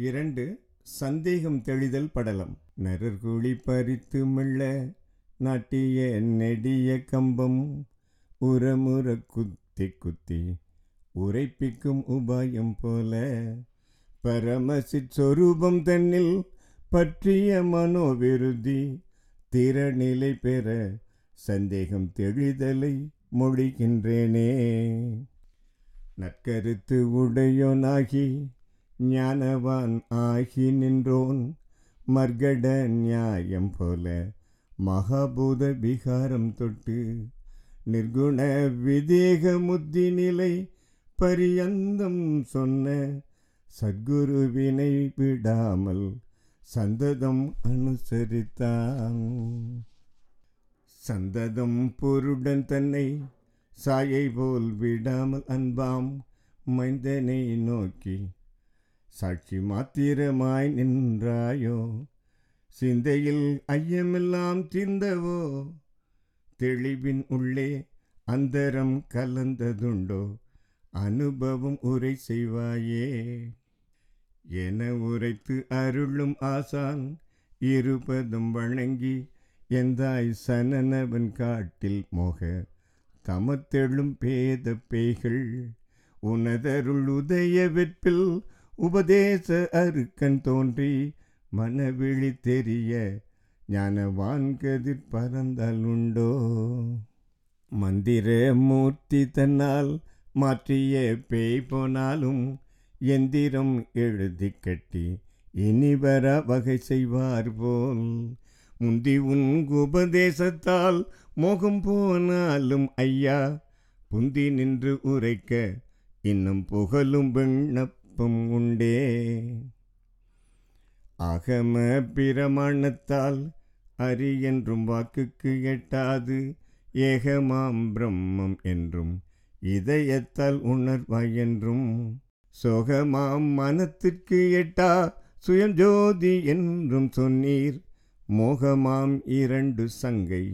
இரண்டு சந்தேகம் தெளிதல் படலம். நெருர்குழி பறித்து மெல்ல நாட்டிய நெடிய கம்பம் உரமுற குத்தி குத்தி உரைப்பிக்கும் உபாயம் போல பரமசித் சொரூபம் தன்னில் பற்றிய மனோவிருத்தி திறநிலை பெற சந்தேகம் தெளிதலை மொழிகின்றேனே. நற்கருத்து உடையோனாகி ஞானவான் ஆகி நின்றோன் மர்கட நியாயம் போல மகாபூத விகாரம் தொட்டு நிர்குண விதேக முத்தி நிலை பரியந்தம் சொன்ன சத்குருவினை விடாமல் சந்ததம் அனுசரித்தான். சந்ததம் பொருடன் தன்னை சாயை போல் விடாமல் அன்பாம் மைந்தனை நோக்கி சாட்சி மாத்திரமாய் நின்றாயோ? சிந்தையில் ஐயமெல்லாம் திந்தவோ தெளிவின் உள்ளே அந்தரம் கலந்ததுண்டோ? அனுபவம் உரை செய்வாயே. என உரைத்து அருளும் ஆசான் இருபதும் வணங்கி எந்தாய் சனனவன் காட்டில் மோக? தமத்தெழும் பேத பேய்கள் உனதருள் உதய வெற்பில் உபதேச அருக்கன் தோன்றி மனவிழி தெரிய ஞானவான் கதிர் பறந்தால் உண்டோ? மந்திர மூர்த்தி தன்னால் மாற்றிய பேய் போனாலும் எந்திரம் எழுதி கட்டி இனி வர வகை செய்வார் போல். முந்தி உன் உபதேசத்தால் மோகம் போனாலும் ஐயா புந்தி நின்று உரைக்க இன்னும் புகழும் விண்ணப்ப விண்ணப்பம் உண்டே. அகம பிரமாணத்தால் அரி என்றும் வாக்குக்கு எட்டாது. ஏகமாம் பிரம்மம் என்றும் இதயத்தால் உணர்வாய் என்றும் சோகமாம் மனத்திற்கு எட்டா சுயஞ்சோதி என்றும் சொன்னீர். மோகமாம் இரண்டு சங்கை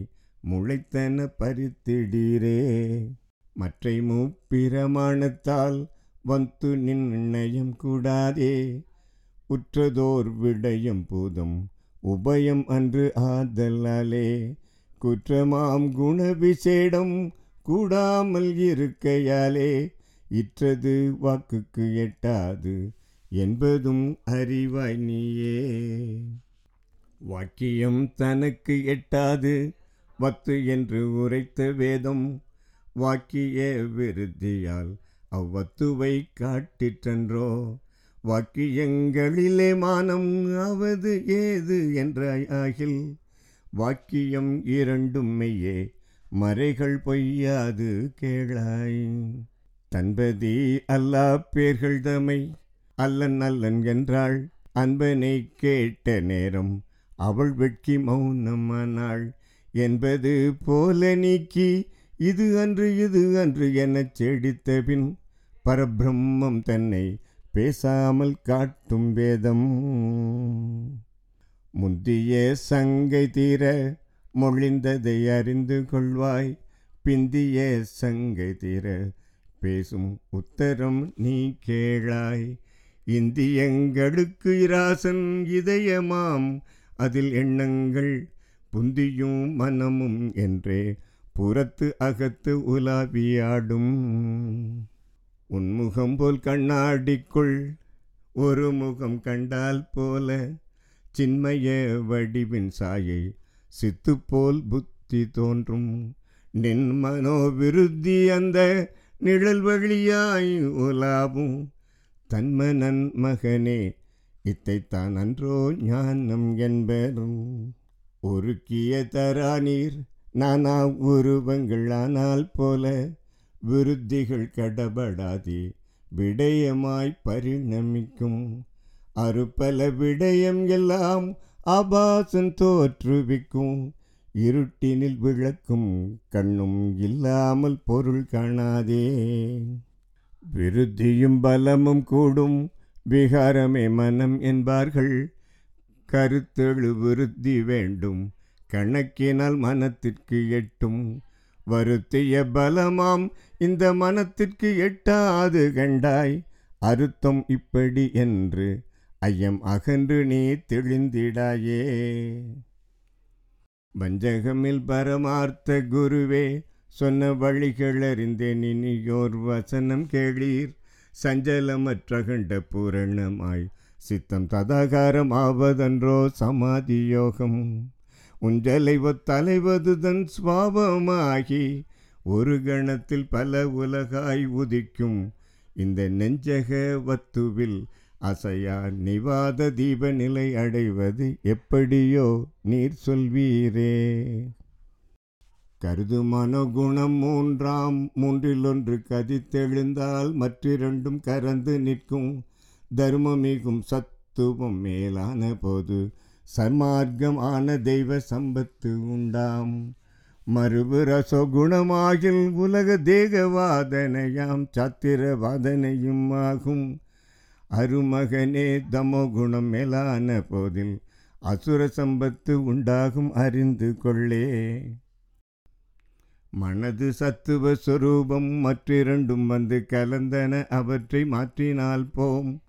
முளைத்தன பறித்திடீரே. மற்றை முப்பிரமாணத்தால் வந்து நிர்ணயம் கூடாதே. உற்றதோர் விடயம் போதும் உபயம் அன்று ஆதலாலே. குற்றமாம் குண விசேடம் கூடாமல் இருக்கையாலே. இற்றது வாக்குக்கு எட்டாது என்பதும் அறிவாய் நீயே. வாக்கியம் தனக்கு எட்டாது வத்து என்று உரைத்த வேதம் வாக்கிய விருத்தியால் அவ்வத்துவை காட்டிற்றன்றோ? வாக்கியங்களிலே மானம் அவது ஏது என்றாய் ஆகில் வாக்கியம் இரண்டும் மெய்யே மறைகள் பொய்யாது கேளாய். தன்பதி அல்லா பேர்கள் தமை அல்லன் அல்லன் என்றாள். அன்பனை கேட்ட நேரம் அவள் வெட்கி மௌனமானாள். என்பது போல நீக்கி இது அன்று இது அன்று எனச் செடித்த பின் பரபிரம்மம் தன்னை பேசாமல் காட்டும் வேதம். முந்திய சங்கை தீர மொழிந்ததை அறிந்து கொள்வாய். பிந்திய சங்கை தீர பேசும் உத்தரம் நீ கேளாய். இந்தியங்களுக்கு இராசன் இதயமாம். அதில் எண்ணங்கள் புந்தியும் மனமும் என்றே புறத்து அகத்து உலாவியாடும். உன்முகம் போல் கண்ணாடிக்குள் ஒரு முகம் கண்டால் போல சின்மய வடிவின் சாயை சித்து போல் புத்தி தோன்றும். நின் மனோவிருத்தி அந்த நிழல் வழியாய் உலாவும். தன்மனன் மகனே இத்தைத்தான் அன்றோ ஞானம் என்பரும் ஒருக்கிய தரானீர் நானா உருவங்கள் ஆனால் போல விருத்திகள் கடபடாதே விடயமாய் பரிணமிக்கும். அறுபல விடயம் எல்லாம் ஆபாசன் தோற்றுவிக்கும். இருட்டினில் விளக்கும் கண்ணும் இல்லாமல் பொருள் காணாதே. விருத்தியும் பலமும் கூடும் விகாரமே மனம் என்பார்கள். கருத்தெழு விருத்தி வேண்டும். கணக்கினால் மனத்திற்கு எட்டும் வருத்திய பலமாம். இந்த மனத்திற்கு எட்டாது கண்டாய். அறுத்தம் இப்படி என்று ஐயம் அகன்று நீ தெளிந்திடாயே. வஞ்சகமில் பரமார்த்த குருவே சொன்ன வழிகள் அறிந்தேன். இனியோர் வசனம் கேளீர். சஞ்சலமற்றகண்ட பூரணமாய். சித்தம் ததாகாரம் ஆவதன்றோ சமாதி யோகம் உஞ்சலைவ தலைவதுதன் சுவாபமாகி ஒரு கணத்தில் பல உலகாய் உதிக்கும். இந்த நெஞ்சக வத்துவில் அசையா நிவாத தீப நிலை அடைவது எப்படியோ நீர் சொல்வீரே. கருது மனோகுணம் மூன்றாம் மூன்றிலொன்று கதித்தெழுந்தால் மற்றிரண்டும் கரந்து நிற்கும். தர்மமிகும் சத்துவம் மேலான போது சன்மார்க்கம் ஆன தெய்வ சம்பத்து உண்டாம். மறுபு ரசகுணமாகில் உலக தேகவாதனையாம் சத்திரவாதனையும் ஆகும். அருமகனே தமோகுணம் மேலான போதில் அசுர சம்பத்து உண்டாகும் அறிந்து கொள்ளே. மனது சத்துவ சொரூபம் மற்றிரண்டும் வந்து கலந்தன அவற்றை மாற்றினால் போம்.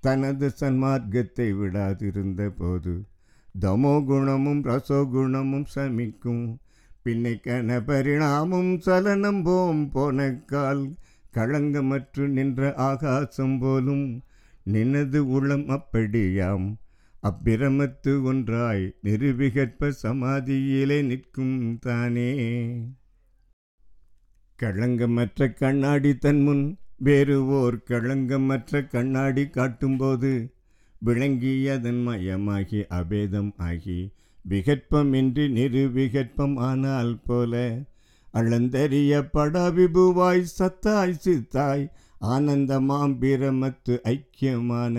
தனது சன்மார்க்கத்தை விடாதிருந்த போது தமோ குணமும் ரசோகுணமும் சமிக்கும். பின்னைக்கன பரிணாமும் சலனம் போம் போனக்கால் களங்கமற்று நின்ற ஆகாசம் போலும் நினது உளம் அப்படியாம். அப்பிரமத்து ஒன்றாய் நிருபிகற்ப சமாதியிலே நிற்கும் தானே. களங்கமற்ற கண்ணாடி தன்முன் வேறு ஓர் களங்கமற்ற கண்ணாடி காட்டும்போது விளங்கியதன் மயமாகி அபேதம் ஆகி விகற்பமின்றி நிருவிகற்பம் ஆனால் போல அளந்தறிய படாவிபுவாய் சத்தாய் சித்தாய் ஆனந்தமாம் பிரமத்து ஐக்கியமான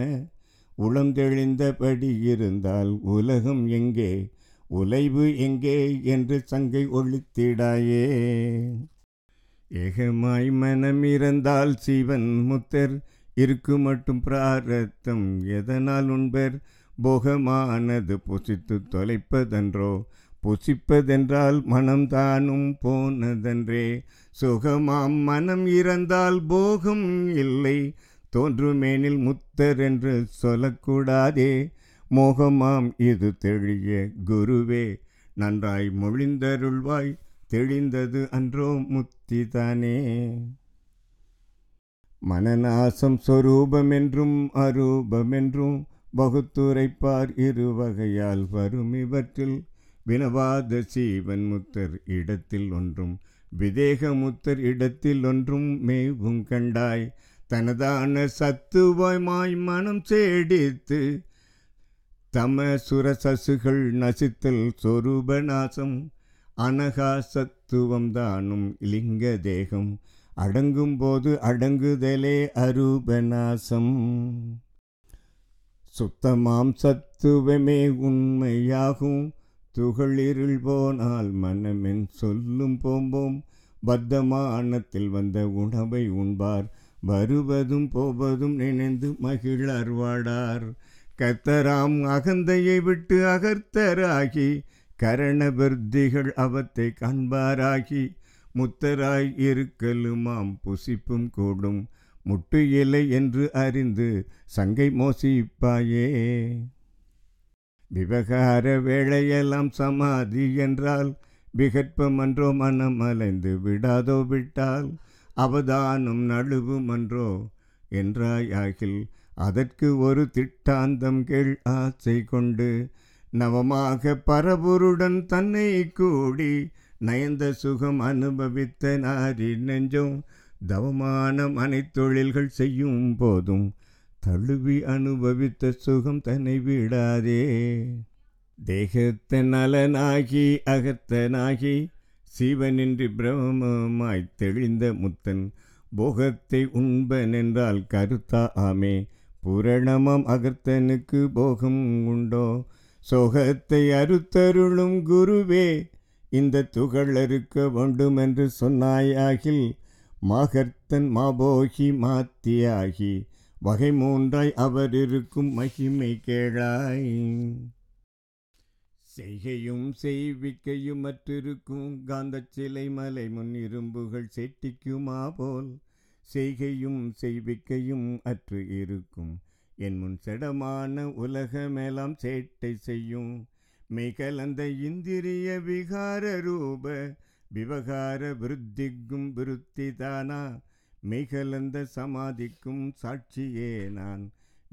உளம் தெளிந்தபடி இருந்தால் உலகம் எங்கே உலைவு எங்கே என்று சங்கை ஒழித்திடாயே. ஏகமாய் மனம் இருந்தால் சிவன் முத்தர் இருக்கு மட்டும் பிராரத்தம். எதனால் உண்பர் போகமானது? புசித்து தொலைப்பதன்றோ? புசிப்பதென்றால் மனம்தானும் போனதன்றே. சுகமாம் மனம் இறந்தால் போகம் இல்லை. தோன்றுமேனில் முத்தர் என்று சொல்லக்கூடாதே. மோகமாம் இது தெளிய குருவே. நன்றாய் மொழிந்தருள்வாய். தெளிந்தது அன்றோ முத்திதானே. மனநாசம் சொரூபமென்றும் அரூபமென்றும் வகுத்துரைப்பார் இரு வகையால் வரும் இவற்றில் வினவாத சீவன் முத்தர் இடத்தில் ஒன்றும் விதேக முத்தர் இடத்தில் ஒன்றும் மேவும் கண்டாய். தனதான சத்துவமாய் மனம் சேடித்து தம சுரசசுகள் நசித்தல் சொரூபநாசம் அனகா சத்துவம் தானும் லிங்க தேகம். அடங்கும் போது அடங்குதலே அரூபநாசம். சுத்தமாம் சத்துவமே உண்மையாகும். துகளிருள் போனால் மனமென் சொல்லும் போம்போம். பத்தமானத்தில் வந்த உணவை உண்பார். வருவதும் போவதும் நினைந்து மகிழர்வாடார். கத்தராம் அகந்தையை விட்டு அகர்த்தராகி. கரணபிருத்திகள் அவத்தை காண்பாராகி. முத்தராய் இருக்கலுமாம் புசிப்பும் கூடும். முட்டு இலை என்று அறிந்து சங்கை மோசிப்பாயே. விவகார வேளையெல்லாம் சமாதி என்றால் விகற்பமன்றோ மனம் அலைந்து விடாதோ விட்டால் அவதானம் நழுவுமன்றோ என்றாயாகில் அதற்கு ஒரு திட்டாந்தம் கேள் ஆசை கொண்டு. நவமாக பரபுருடன் தன்னை கூடி நயந்த சுகம் அனுபவித்த நாரி நெஞ்சம் தவமானம் அனைத்தொழில்கள் செய்யும் போதும் தழுவி அனுபவித்த சுகம் தன்னை விடாதே. தேகத்தன் நலனாகி அகத்தனாகி சிவனின்றி பிரமமாய் தெளிந்த முத்தன் போகத்தை உண்பன் என்றால் கருத்தா ஆமே. புரணமம் அகர்த்தனுக்கு போகம் உண்டோ? சோகத்தை அறுத்தருளும் குருவே இந்த துகளறுக்க வேண்டும் என்று சொன்னாயாகில் மாகர்த்தன் மாபோகி மாத்தியாகி வகை மூன்றாய் அவர் இருக்கும் மகிமை கேளாய். செய்கையும் செய்விக்கையும் மற்றிருக்கும் காந்தச் சிலை மலை முன் இரும்புகள் செட்டிக்குமா போல் செய்கையும் செய்விக்கையும் அற்று இருக்கும். என் முன் செடமான உலகமெல்லாம் சேட்டை செய்யும். மெய்கலந்த இந்திரிய விகார ரூப விவகார விருத்திக்கும் விருத்திதானா மெய்கலந்த சமாதிக்கும் சாட்சியே நான்.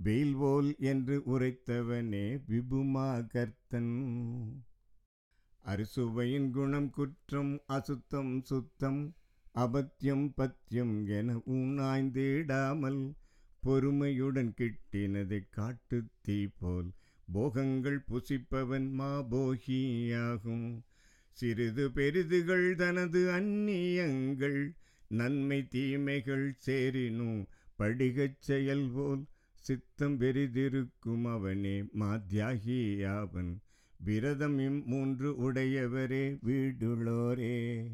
வெயில்வோல் என்று உரைத்தவனே விபுமா கர்த்தன். அறுசுவையின் குணம் குற்றம் அசுத்தம் சுத்தம் அபத்தியம் பத்தியம் என உண்ணாய்ந்திடாமல் பொறுமையுடன் கிட்டினதை காட்டு தீ போல் போகங்கள் புசிப்பவன் மாபோகியாகும். சிறிது பெரிதுகள் தனது அந்நியங்கள் நன்மை தீமைகள் சேரினும் படிகச் செயல் போல் சித்தம் பெரிதிருக்கும் அவனே மாத்தியாகியாவன். விரதம் இம் மூன்று உடையவரே வீடுளோரே.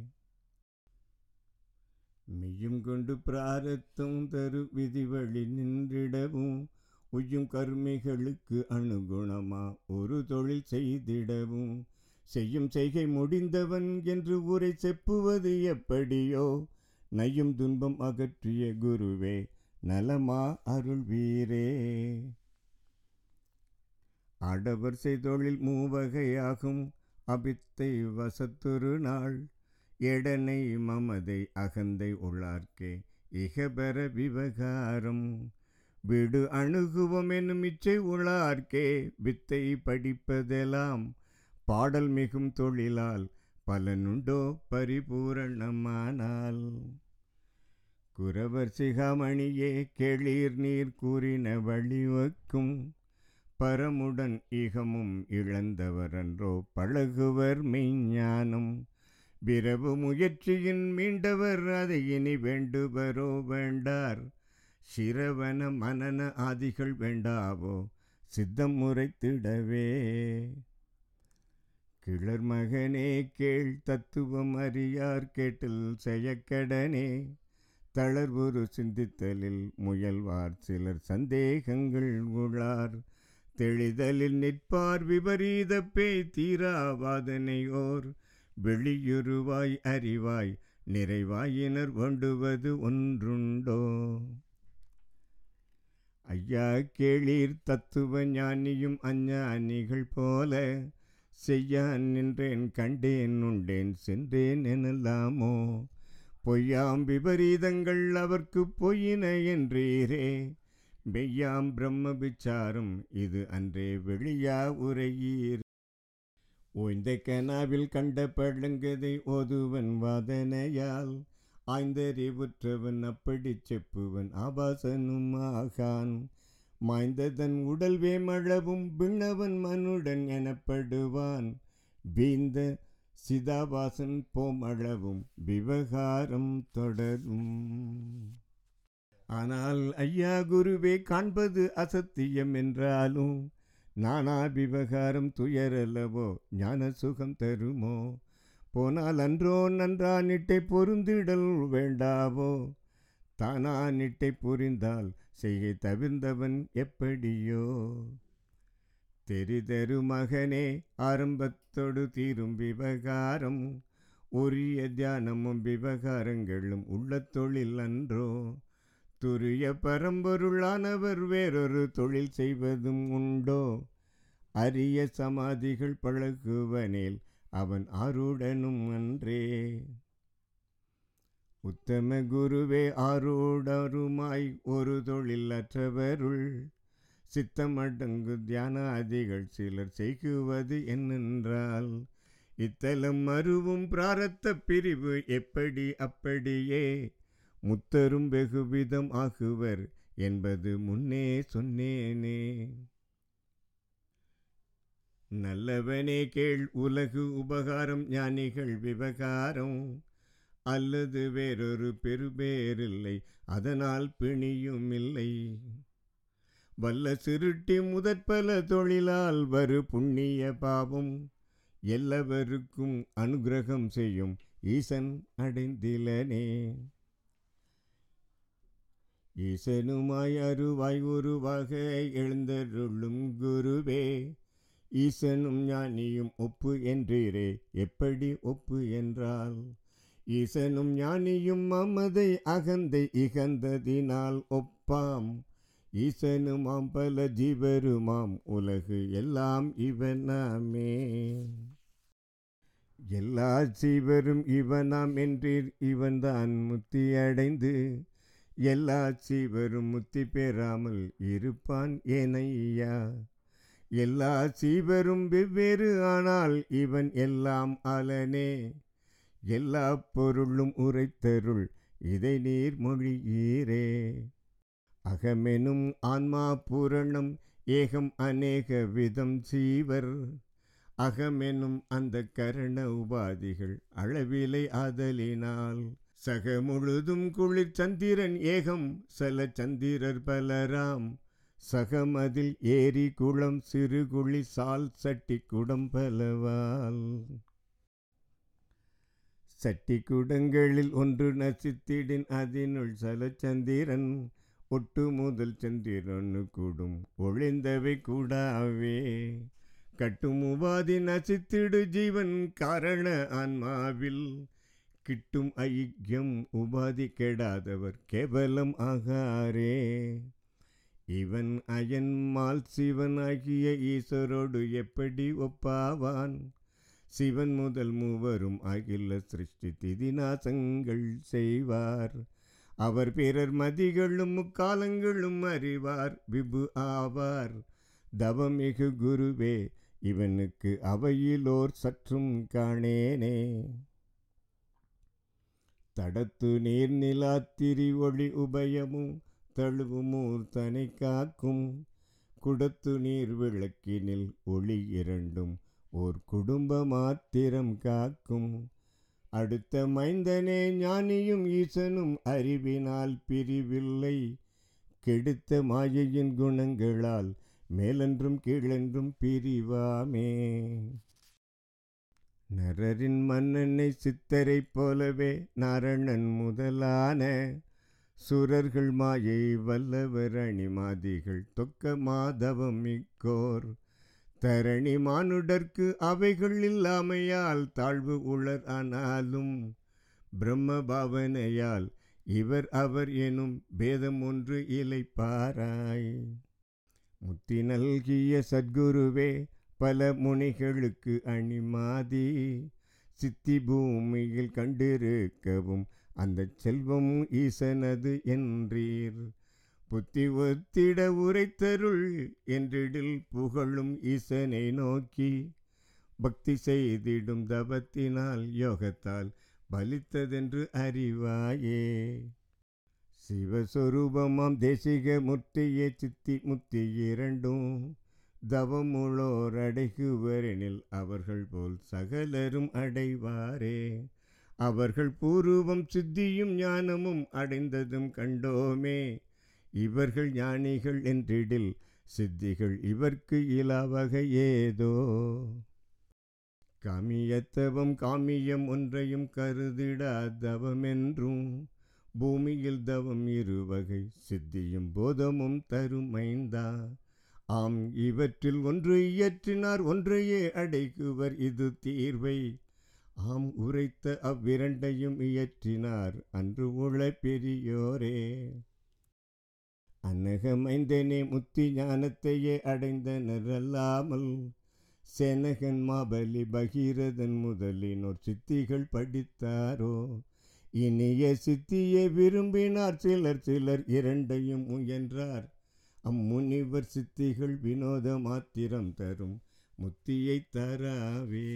மெய்யும் கொண்டு பிராரத்தம் தரு விதிவழி நின்றிடவும் உய்யும் கருமைகளுக்கு அனுகுணமா ஒரு தொழில் செய்திடவும். செய்யும் செய்கை முடிந்தவன் என்று ஊரை செப்புவது எப்படியோ? நையும் துன்பம் அகற்றிய குருவே நலமா அருள் வீரே செய்தொழில் மூவகையாகும். அபித்தை வசத்துரு நாள். எடனை மமதை அகந்தை உள்ளார்க்கே. இகபர விவகாரம். விடு அணுகுவோம் என்னும் இச்சை உளார்க்கே வித்தை படிப்பதெல்லாம் பாடல் மிகும் தொழிலால் பலனுண்டோ பரிபூரணமானால். குரவர் சிகாமணியே கேளீர் நீர் கூறின வழிவக்கும் பரமுடன் இகமும் இழந்தவரன்றோ பழகுவர் மெய்ஞானம். விரவு முயற்சியின் மீண்டவர் அதை இனி வேண்டுவரோ வேண்டார். சிரவன மனன ஆதிகள் வேண்டாவோ? சித்தம் முறைத்திடவே கிளர் மகனே கேள் தத்துவம் அறியார் கேட்டில் செயக்கடனே தளர்வுரு சிந்தித்தலில் முயல்வார் சிலர் சந்தேகங்கள் உளார் தெளிதலில் நிற்பார் விபரீத பேய் தீராவாதனையோர் வெளியுருவாய் அறிவாய் நிறைவாயினர் வேண்டுவது ஒன்றுண்டோ? ஐயா கேளீர் தத்துவ ஞானியும் அஞ்ஞானிகள் போல. செய்யான் நின்றேன் கண்டேன் உண்டேன் சென்றேன் எனலாமோ? பொய்யாம் விபரீதங்கள் அவர்க்கு பொய்யின என்றீரே. மெய்யாம் பிரம்ம விச்சாரம் இது அன்றே வெளியா உரையீர். ஓய்ந்த கனாவில் கண்ட பழங்கதை ஓதுவன் வாதனையால். ஆய்ந்தறிவுற்றவன் அப்படி செப்புவன் ஆபாசனும் ஆகான் மாய்ந்ததன் உடல் வேமளவும் விண்ணவன் மனுடன் எனப்படுவான். வீந்த சிதாபாசன் போமளவும் விவகாரம் தொடரும். ஆனால் ஐயா குருவே காண்பது அசத்தியம் என்றாலும் நானா விவகாரம் துயரல்லவோ ஞான சுகம் தருமோ? போனால் அன்றோ நன்றா நிட்டை பொருந்திடல் வேண்டாவோ? தானா நிட்டை புரிந்தால் செய்கை தவிர்ந்தவன் எப்படியோ? தெரிதரு மகனே ஆரம்பத்தோடு தீரும் விவகாரம் உரிய தியானமும் விவகாரங்களும் உள்ள தொழில் அன்றோ? துரிய பரம்பொருளானவர் வேறொரு தொழில் செய்வதும் உண்டோ? அரிய சமாதிகள் பழகுவனேல் அவன் அருடனும் அன்றே. உத்தம குருவே அருடருமாய் ஒரு தொழில் அற்றவருள் சித்தமடங்கு தியானாதிகள் சிலர் செய்குவது என்னென்றால் இத்தலம் மருவும் பிராரத்த பிரிவு எப்படி அப்படியே முத்தரும் வெகுவிதம் ஆகுவர் என்பது முன்னே சொன்னேனே. நல்லவனே கேள் உலகு உபகாரம் ஞானிகள் விவகாரம். அல்லது வேறொரு பெருபேரில்லை அதனால் பிணியும் இல்லை வல்ல சிருட்டி முதற்பல தொழிலால் வரு புண்ணிய பாவம். எல்லாவருக்கும் அனுகிரகம் செய்யும் ஈசன் அடைந்திலனே. ஈசனுமாய் அருவாய் உருவாக எழுந்தருளும் குருவே. ஈசனும் ஞானியும் ஒப்பு என்றீரே. எப்படி ஒப்பு என்றால் ஈசனும் ஞானியும் மமதை அகந்தை இகந்ததினால் ஒப்பாம். ஈசனுமாம் பல ஜீவருமாம் உலகு எல்லாம் இவனாமே. எல்லா சீவரும் இவனாம் என்றீர் இவன்தான் முத்தி அடைந்து. எல்லா சீவரும் முத்தி பெறாமல் இருப்பான் ஏனையா. எல்லா சீவரும் வெவ்வேறு ஆனால் இவன் எல்லாம் அலனே. எல்லா பொருளும் உரைத்தருள் இதை நீர் மொழியீரே. அகமெனும் ஆன்மா பூரணம் ஏகம் அநேக விதம் சீவர். அகமெனும் அந்த கரண உபாதிகள் அளவிலை ஆதலினால். சக முழுதும் குளிர் சந்திரன் ஏகம் சல சந்திரர் பலராம். சகமதில் ஏரி குளம் சிறுகுழி சால் சட்டி குடம் பலவால். சட்டி குடங்களில் ஒன்று நசித்திடின் அதனுள் சலச்சந்திரன் ஒட்டு முதல் சந்திரனு கூடும் ஒளிந்தவை கூடாவே. கட்டும் உபாதி நசித்திடு ஜீவன் காரண ஆன்மாவில் கிட்டும் ஐக்கியம் உபாதி கெடாதவர் கேவலம் ஆகாரே. இவன் அயன்மால் சிவனாகிய ஈஸ்வரோடு எப்படி ஒப்பாவான்? சிவன் முதல் மூவரும் அகில சிருஷ்டி திதிநாசங்கள் செய்வார். அவர் பிறர் மதிகளும் முக்காலங்களும் அறிவார் விபு ஆவார். தவமிகு குருவே இவனுக்கு அவையிலோர் சற்றும் காணேனே. தடத்து நீர் நிலாத்திரி ஒளி உபயமும் தழுவுமூர் மூர்த்தனை காக்கும். குடத்து நீர் விளக்கினில் ஒளி இரண்டும் ஓர் குடும்ப மாத்திரம் காக்கும். அடுத்த மைந்தனே ஞானியும் ஈசனும் அறிவினால் பிரிவில்லை. கெடுத்த மாயையின் குணங்களால் மேலென்றும் கீழென்றும் பிரிவாமே. நரரின் மன்னனை சித்தரைப் போலவே நரணன் முதலான சுரர்கள் மாயை வல்லவர் அணிமாதிகள் தொக்க மாதவம் மிக்கோர் தரணி மானுடர்க்கு அவைகள் இல்லாமையால் தாழ்வு உளர் ஆனாலும் பிரம்ம பாவனையால் இவர் அவர் எனும் பேதம் ஒன்று இலை பாராய் முத்தி நல்கிய சத்குருவே பல முனிகளுக்கு அணிமாதி. சித்தி பூமியில் கண்டிருக்கவும் அந்த செல்வம் ஈசனது என்றீர். புத்தி ஒத்திட உரைத்தருள் என்றிடில் புகழும் ஈசனை நோக்கி பக்தி செய்திடும் தபத்தினால் யோகத்தால் பலித்ததென்று அறிவாயே. சிவஸ்வரூபமாம் தேசிக முத்தியே சித்தி முத்தி இரண்டும் தவமுளோர் அடைகுவரெனில் அவர்கள் போல் சகலரும் அடைவாரே. அவர்கள் பூர்வம் சித்தியும் ஞானமும் அடைந்ததும் கண்டோமே. இவர்கள் ஞானிகள் என்றிடில் சித்திகள் இவர்க்கு இலாவகை ஏதோ. காமியத்தவம் காமியம் ஒன்றையும் கருதிடாதவமென்றும் பூமியில் தவம் இருவகை சித்தியும் போதமும் தருமைந்தா. ஆம் இவற்றில் ஒன்று இயற்றினார் ஒன்றையே அடைக்குவர் இது தீர்வை. ஆம் உரைத்த அவ்விரண்டையும் இயற்றினார் அன்று உள்ள பெரியோரே! அன்னகமைந்தனே முத்தி ஞானத்தையே அடைந்தனர் அல்லாமல் சேனகன் மாபலி பகீரதன் முதலினோர் சித்திகள் படித்தாரோ? இனிய சித்தியை விரும்பினார் சிலர் சிலர் இரண்டையும் முயன்றார். அம்முனிவர் சித்திகள் வினோத மாத்திரம் தரும் முத்தியை தராவே!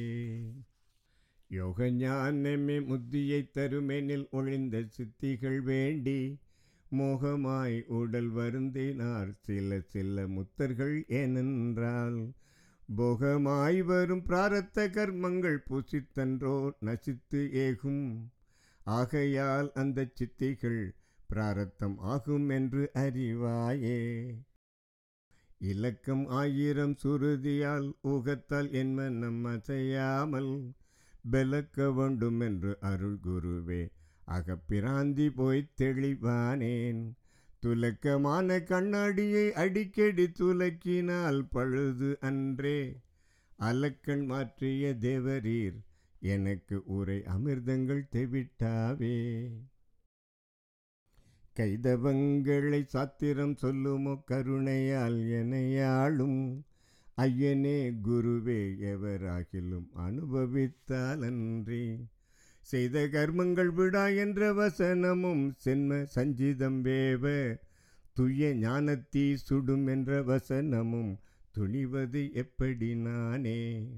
யோக ஞானமே முத்தியை தருமெனில் ஒழிந்த சித்திகள் வேண்டி மோகமாய் உடல் வருந்தினார் சில சில முத்தர்கள் ஏனென்றால் போகமாய் வரும் பிராரத்த கர்மங்கள் பூசித்தன்றோ நசித்து ஏகும். ஆகையால் அந்த சித்திகள் பிராரத்தம் ஆகும் என்று அறிவாயே. இலக்கம் ஆயிரம் சுருதியால் ஊகத்தால் என் மனம் அசையாமல் பெலக்க வேண்டும் என்று அருள் குருவே. அகப்பிராந்தி போய்த் தெளிவானேன். துலக்கமான கண்ணாடியை அடிக்கடி துலக்கினால் பழுது அன்றே. அலக்கண் மாற்றிய தேவரீர் எனக்கு உரை அமிர்தங்கள் தெவிட்டாவே. கைதவங்களை சாத்திரம் சொல்லுமோ கருணையால் எனையாளும் ஐயனே குருவே எவராகிலும் அனுபவித்தாலன்றி. செய்த கர்மங்கள் விடா என்ற வசனமும் சென்ம சஞ்சிதம் வேவ. துய ஞானத்தீ சுடும் என்ற வசனமும் துணிவது எப்படி நானே.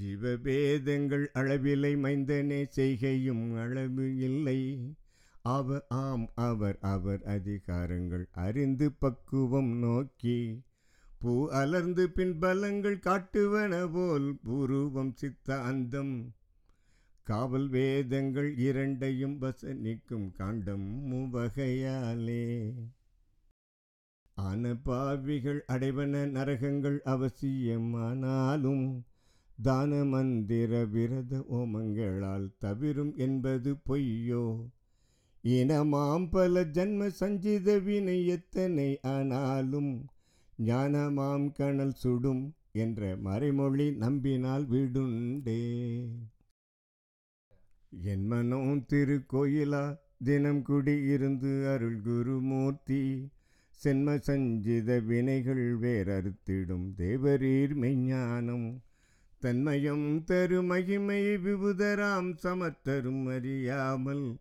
ஜீவபேதங்கள் அளவிலை மைந்தனே செய்கையும் அளவு இல்லை. அவ ஆம் அவர் அவர் அதிகாரங்கள் அறிந்து பக்குவம் நோக்கி. பூ அலர்ந்து பின் பலங்கள் காட்டுவன போல் பூருவம் சித்த அந்தம். காவல் வேதங்கள் இரண்டையும் வசனிக்கும் காண்டம் மூவகையாலே. ஆன பாவிகள் அடைவன நரகங்கள் அவசியமானாலும் தான மந்திர விரத ஓமங்களால் தவிரும் என்பது பொய்யோ? இனமாம் பல ஜன்ம சஞ்சித வினை எத்தனை ஆனாலும் ஞானமாம் கணல் சுடும் என்ற மறைமொழி நம்பினால் வீடுண்டே. என் மனம் திருக்கோயிலா தினம் குடியிருந்து அருள் குருமூர்த்தி. சென்ம சஞ்சித வினைகள் வேறறுத்திடும் தேவரீர் மெஞ்ஞானம் தன்மயம் தரு மகிமை விபுதராம் சமத்தரும் அறியாமல்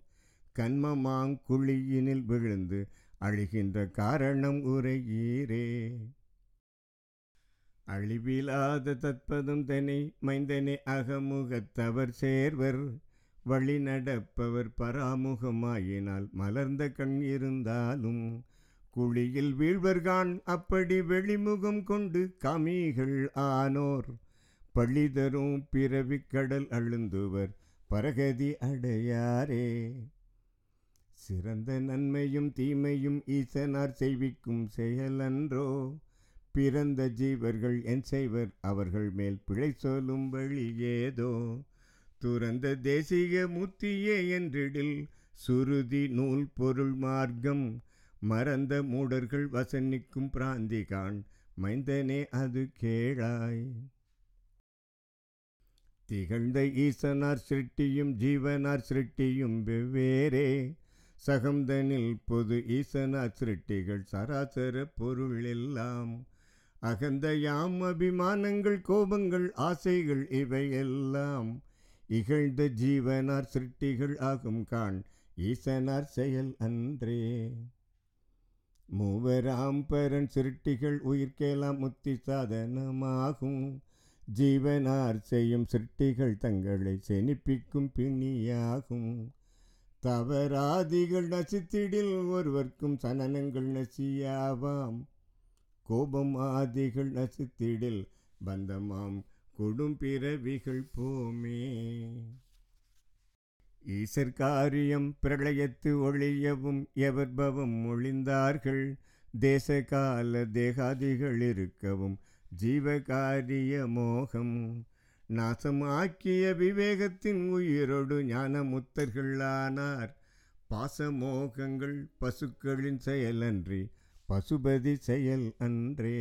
கண்மமாங்குழியினில் விழுந்து அழிகின்ற காரணம் உரையீரே. அழிவிலாத தற்பதும் தனி மைந்தனே அகமுகத்தவர் சேர்வர் வழி நடப்பவர் பராமுகமாயினால் மலர்ந்த கண் இருந்தாலும் குழியில் வீழ்வர்கான் அப்படி வெளிமுகம் கொண்டு கமிகள் ஆனோர் பழிதரும் பிறவிக்கடல் பிறவிக் கடல் அழுந்துவர் பரகதி அடையாரே. சிறந்த நன்மையும் தீமையும் ஈசனார் செய்விக்கும் செயலன்றோ? பிறந்த ஜீவர்கள் என் செய்வர் அவர்கள் மேல் பிழை சொல்லும் வழி ஏதோ? துறந்த தேசிய முத்தியே என்றிடில் சுருதி நூல் பொருள் மார்க்கம். மறந்த மூடர்கள் வசனிக்கும் பிராந்திகான் மைந்தனே அது கேளாய். திகழ்ந்த ஈசனார் சிருட்டியும் ஜீவனார் சிருட்டியும் வெவ்வேறே. சகந்தனில் பொது ஈசனார் சிருட்டிகள் சராசர பொருள் எல்லாம் அகந்தயாம் அபிமானங்கள் கோபங்கள் ஆசைகள் இவையெல்லாம். இகழ்ந்த ஜீவனார் சிருட்டிகள் ஆகும் கான் ஈசனார் செயல் அன்றே. மூவராம் பரன் சிருட்டிகள் உயிர்க்கெல்லாம் முத்தி சாதனமாகும். ஜீவனார் செய்யும் சிருட்டிகள் தங்களை செனிப்பிக்கும் பிணியாகும். தவறாதிகள் நசித்திடில் ஒருவர்க்கும் சனனங்கள் நசியாவாம். கோபம் ஆதிகள் நசித்திடில் பந்தமாம். கொடும் பிறவிகள் போமே. ஈசர் காரியம் பிரளயத்து ஒழியவும் எவர்பவம் ஒழிந்தார்கள் தேசகால தேகாதிகள் இருக்கவும் ஜீவகாரிய மோகம். நாசமாக்கிய விவேகத்தின் உயிரோடு ஞான முத்தர்களானார் பாசமோகங்கள் பசுக்களின் செயலன்றி பசுபதி செயல் அன்றே.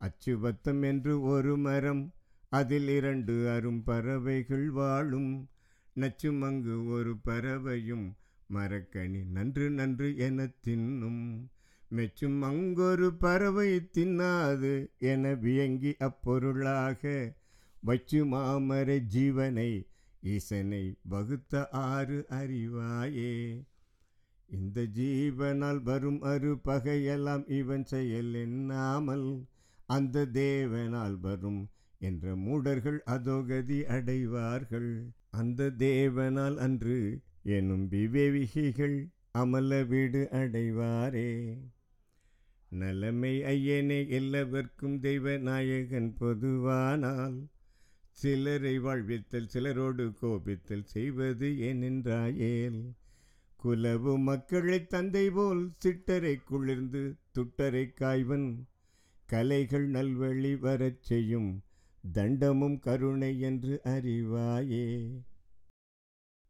அச்சுபத்தம் என்று ஒரு மரம் அதில் இரண்டு அரும் பறவைகள் வாழும். நச்சும் அங்கு ஒரு பறவையும் மரக்கனி நன்று நன்று என தின்னும். மெச்சும் அங்கொரு பறவை தின்னாது என வியங்கி அப்பொருளாக வச்சு மாமர ஜீவனை ஈசனை வகுத்த ஆறு அறிவாயே. இந்த ஜீவனால் வரும் அரு பகையெல்லாம் இவன் செயல் எண்ணாமல் அந்த தேவனால் வரும் என்ற மூடர்கள் அதோகதி அடைவார்கள். அந்த தேவனால் அன்று எனும் விவேகிகள் அமல வீடு அடைவாரே. நலமை ஐயனே எல்லாவர்க்கும் தெய்வ நாயகன் பொதுவானால் சிலரை வாழ்வித்தல் சிலரோடு கோபித்தல் செய்வது ஏனென்றாயேல் குலவு மக்களை தந்தை போல் சிட்டரை குளிர்ந்து துட்டரை காய்வன். கலைகள் நல்வழி வரச் செய்யும் தண்டமும் கருணை என்று அறிவாயே.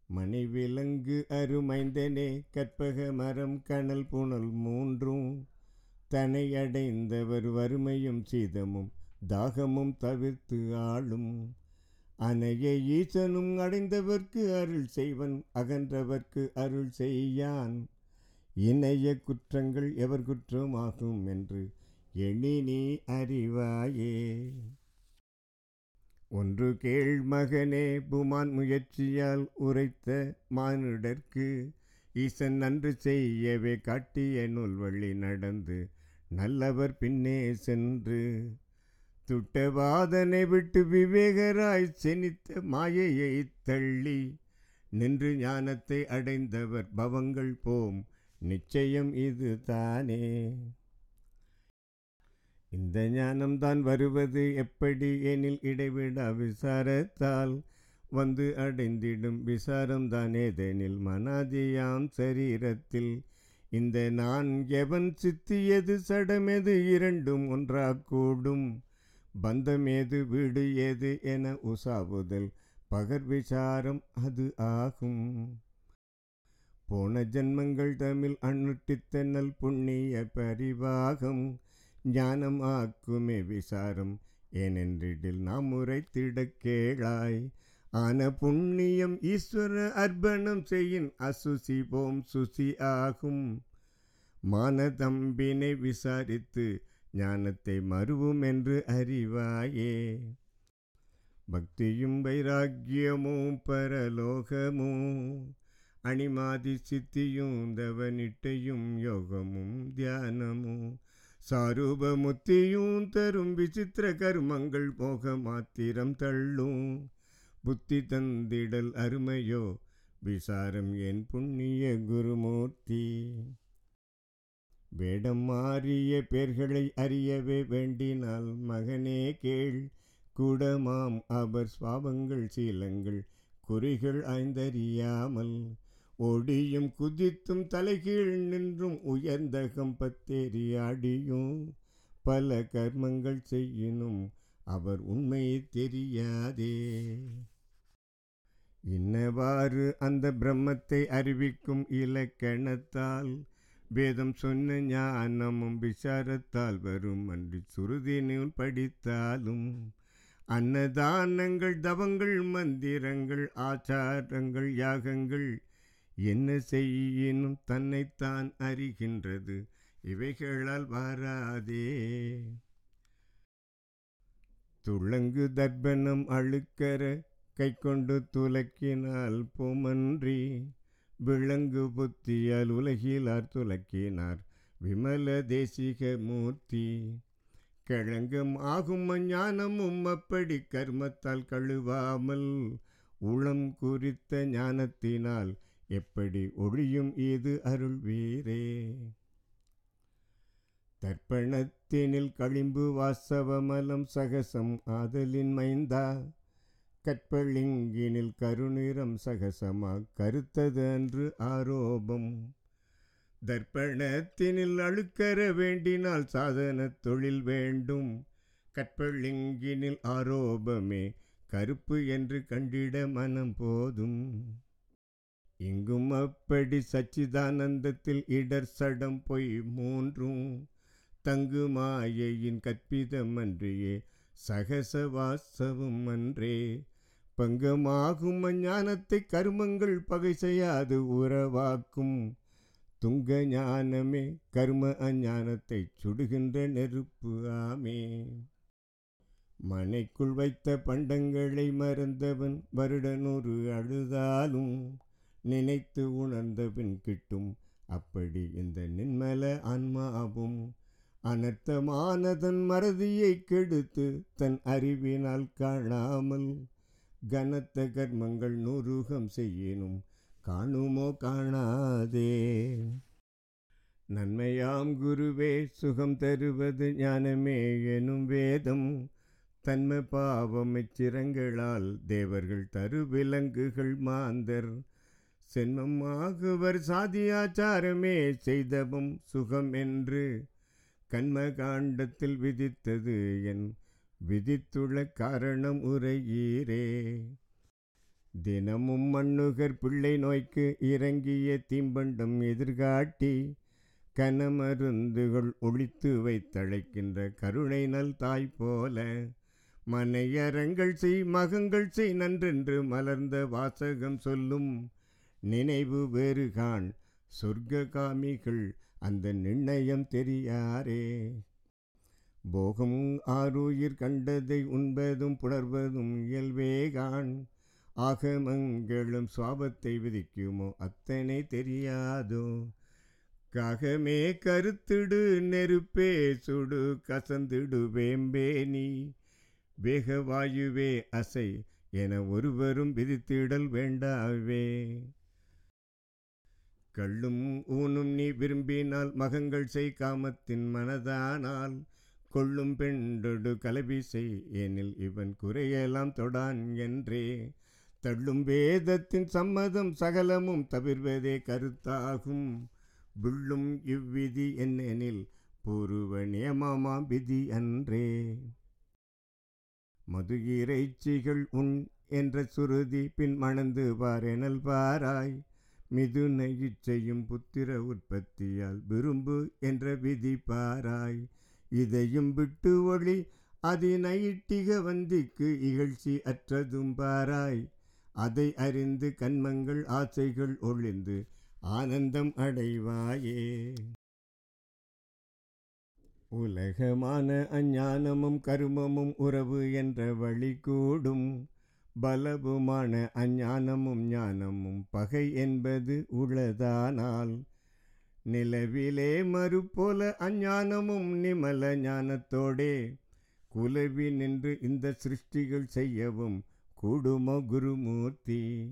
மணிவிலங்கு அருமைந்தனே கற்பக மரம் கனல் புனல் மூன்றும் தனை அடைந்தவர் வறுமையும் சீதமும் தாகமும் தவிர்த்து ஆளும். அனைய ஈசனும் அடைந்தவர்க்கு அருள் செய்வன் அகன்றவர்க்கு அருள் செய்யான். இணைய குற்றங்கள் எவர் குற்றமாகும் என்று எண்ணி நீ அறிவாயே. ஒன்று கேள் மகனே புமான் முயற்சியால் உரைத்த மானுடர்க்கு ஈசன் நன்று செய்யவே காட்டிய நூல்வழி நடந்து நல்லவர் பின்னே சென்று. துட்டவாதனை விட்டு விவேகராய் செனித்த மாயையை தள்ளி நின்று ஞானத்தை அடைந்தவர் பவங்கள் போம் நிச்சயம் இது தானே. இந்த ஞானம்தான் வருவது எப்படி எனில் இடைவிடா விசாரத்தால் வந்து அடைந்திடும் விசாரம்தான் ஏதெனில் மனாதியாம் சரீரத்தில். இந்த நான் எவன் சித்தியது சடமெது இரண்டும் ஒன்றாக்கூடும் பந்தமேது வீடு ஏது என உசாவுதல் பகர் விசாரம் அது ஆகும். போன ஜன்மங்கள் தமிழ் அண்ணுட்டித்தென்னல் புண்ணிய பரிவாகம் ஞானம் ஆக்குமே விசாரம். ஏனென்றிடில் நாம் உரைத்திடக் கேளாய். ஆன புண்ணியம் ஈஸ்வர அர்ப்பணம் செய்யின் அசுசி போம் சுசி ஆகும். மானதம்பினை விசாரித்து ஞானத்தை மறுவும் என்று அறிவாயே. பக்தியும் வைராக்கியமும் பரலோகமும் அணிமாதி சித்தியும் தவனிட்டையும் யோகமும் தியானமும். சாரூபமுத்தியும் தரும் விசித்திர கர்மங்கள் போக மாத்திரம் தள்ளும். புத்தி தந்திடல் அருமையோ விசாரம் என் புண்ணிய குருமூர்த்தி. வேடம் மாறிய பேர்களை அறியவே வேண்டினால் மகனே கேள். குடமாம் அவர் சுவாபங்கள் சீலங்கள் குறிகள் ஐந்தறியாமல் ஒடியும் குதித்தும் தலைகீழ் நின்றும் உயர்ந்த கம்பத்தேறியாடியும் பல கர்மங்கள் செய்யினும் அவர் உண்மையை தெரியாதே. இன்னவாறு அந்த பிரம்மத்தை அறிவிக்கும் இலக்கணத்தால் வேதம் சொன்ன ஞானமும் விசாரத்தால் வரும் அன்று சுருதி நூல் படித்தாலும் அன்னதானங்கள் தவங்கள் மந்திரங்கள் ஆச்சாரங்கள் யாகங்கள் என்ன செய்யினும் தன்னைத்தான் அறிகின்றது. இவைகளால் வராதே. துளங்கு தர்ப்பணம் அழுக்கர கை கொண்டு துலக்கினால் போமன்றி விளங்கு புத்தியால் உலகிலார் துலக்கினார். விமல தேசிக மூர்த்தி. கிழங்கும் ஆகும் ஞானமும் அப்படி கர்மத்தால் கழுவாமல் உளம் குறித்த ஞானத்தினால் எப்படி ஒழியும் இது அருள் வீரே? தர்ப்பணத்தினில் களிம்பு வாசவமலம் சகசம் ஆதலின் மைந்தா. கற்பளிங்கினில் கருநிறம் சகசமா கருத்தது அன்று ஆரோபம். தர்ப்பணத்தினில் அழுக்கற வேண்டினால் சாதன தொழில் வேண்டும். கற்பளிங்கினில் ஆரோபமே கருப்பு என்று கண்டிட மனம் போதும். இங்கும் அப்படி சச்சிதானந்தத்தில் இடர் சடம் பொய் மூன்றும். தங்கு மாயையின் கற்பிதம் அன்றியே சகச வாசவம் அன்றே. பங்கமாகும் அஞ்ஞானத்தை கருமங்கள் பகை செய்யாது உறவாக்கும். துங்க ஞானமே கர்ம அஞ்ஞானத்தை சுடுகின்ற நெருப்பு. ஆமே. மனைக்குள் வைத்த பண்டங்களை மறந்தவன் வருடனொரு அழுதாலும் நினைத்து உணர்ந்த பின் கிட்டும். அப்படி இந்த நின்மல ஆன்மாவும் அனர்த்தமானதன் மறதியை கெடுத்து தன் அறிவினால் காணாமல் கனத்த கர்மங்கள் நூறுகம் செய்யினும் காணுமோ காணாதே. நன்மையாம் குருவே சுகம் தருவது ஞானமே எனும் வேதம் தன்ம பாவம் இச்சிரங்களால் தேவர்கள் தரு விலங்குகள் மாந்தர். சென்மமாகுவர் சாதியாச்சாரமே செய்தவும் சுகம் என்று கண்ம காண்டத்தில் விதித்தது என் விதித்துள்ள காரணம் உரையீரே. தினமும் மண்ணுகர் பிள்ளை நோய்க்கு இறங்கிய தீம்பண்டம் எதிர்காட்டி கனமருந்துகள் ஒழித்து வைத்தழைக்கின்ற கருணை நல் தாய் போல மனையரங்கள் செய் மகங்கள் செய் நன்றென்று மலர்ந்த வாசகம் சொல்லும் நினைவு வேறுகான் சொர்க்க காமிகள் அந்த நிர்ணயம் தெரியாரே. போகம் ஆருயிர் கண்டதை உண்பதும் புணர்வதும் இயல்வேகான் ஆகமங்களும் சுவாபத்தை விதிக்குமோ அத்தனை தெரியாதோ? காகமே கருத்திடு நெருப்பே சுடு கசந்திடு வேம்பே நீ. வேகவாயுவே அசை என ஒருவரும் விதித்திடல் வேண்டாவே. கள்ளும் ஊனும் நீ விரும்பினால் மகங்கள் செய் காமத்தின் மனதானால். கொள்ளும் பெண்டொடு கலபிசை ஏனில் எனில் இவன் குறையெல்லாம் தொடான் என்றே. தள்ளும் வேதத்தின் சம்மதம் சகலமும் தவிர்வதே கருத்தாகும். விள்ளும் இவ்விதி என்னெனில் பூர்வ நியமமாம் விதி அன்றே. மது இறைச்சிகள் உன் என்ற சுருதி பின் மணந்து பாரெனல் பாராய் மிதுன இச்சையும் புத்திர உற்பத்தியால் விரும்பு என்ற விதி பாராய். இதையும் விட்டு ஒளி அதிநயிட்டிக வந்திக்கு இகழ்ச்சி அற்றதும் பாராய். அதை அறிந்து கண்மங்கள் ஆசைகள் ஒளிந்து ஆனந்தம் அடைவாயே. உலகமான அஞ்ஞானமும் கருமமும் உறவு என்ற வழி கூடும். பலபுமான அஞ்ஞானமும் ஞானமும் பகை என்பது உளதானால். நிலவிலே மறுபோல அஞ்ஞானமும் நிமல ஞானத்தோடே. குலவி நின்று இந்த சிருஷ்டிகள் செய்யவும் கூடுமோ குருமூர்த்தி.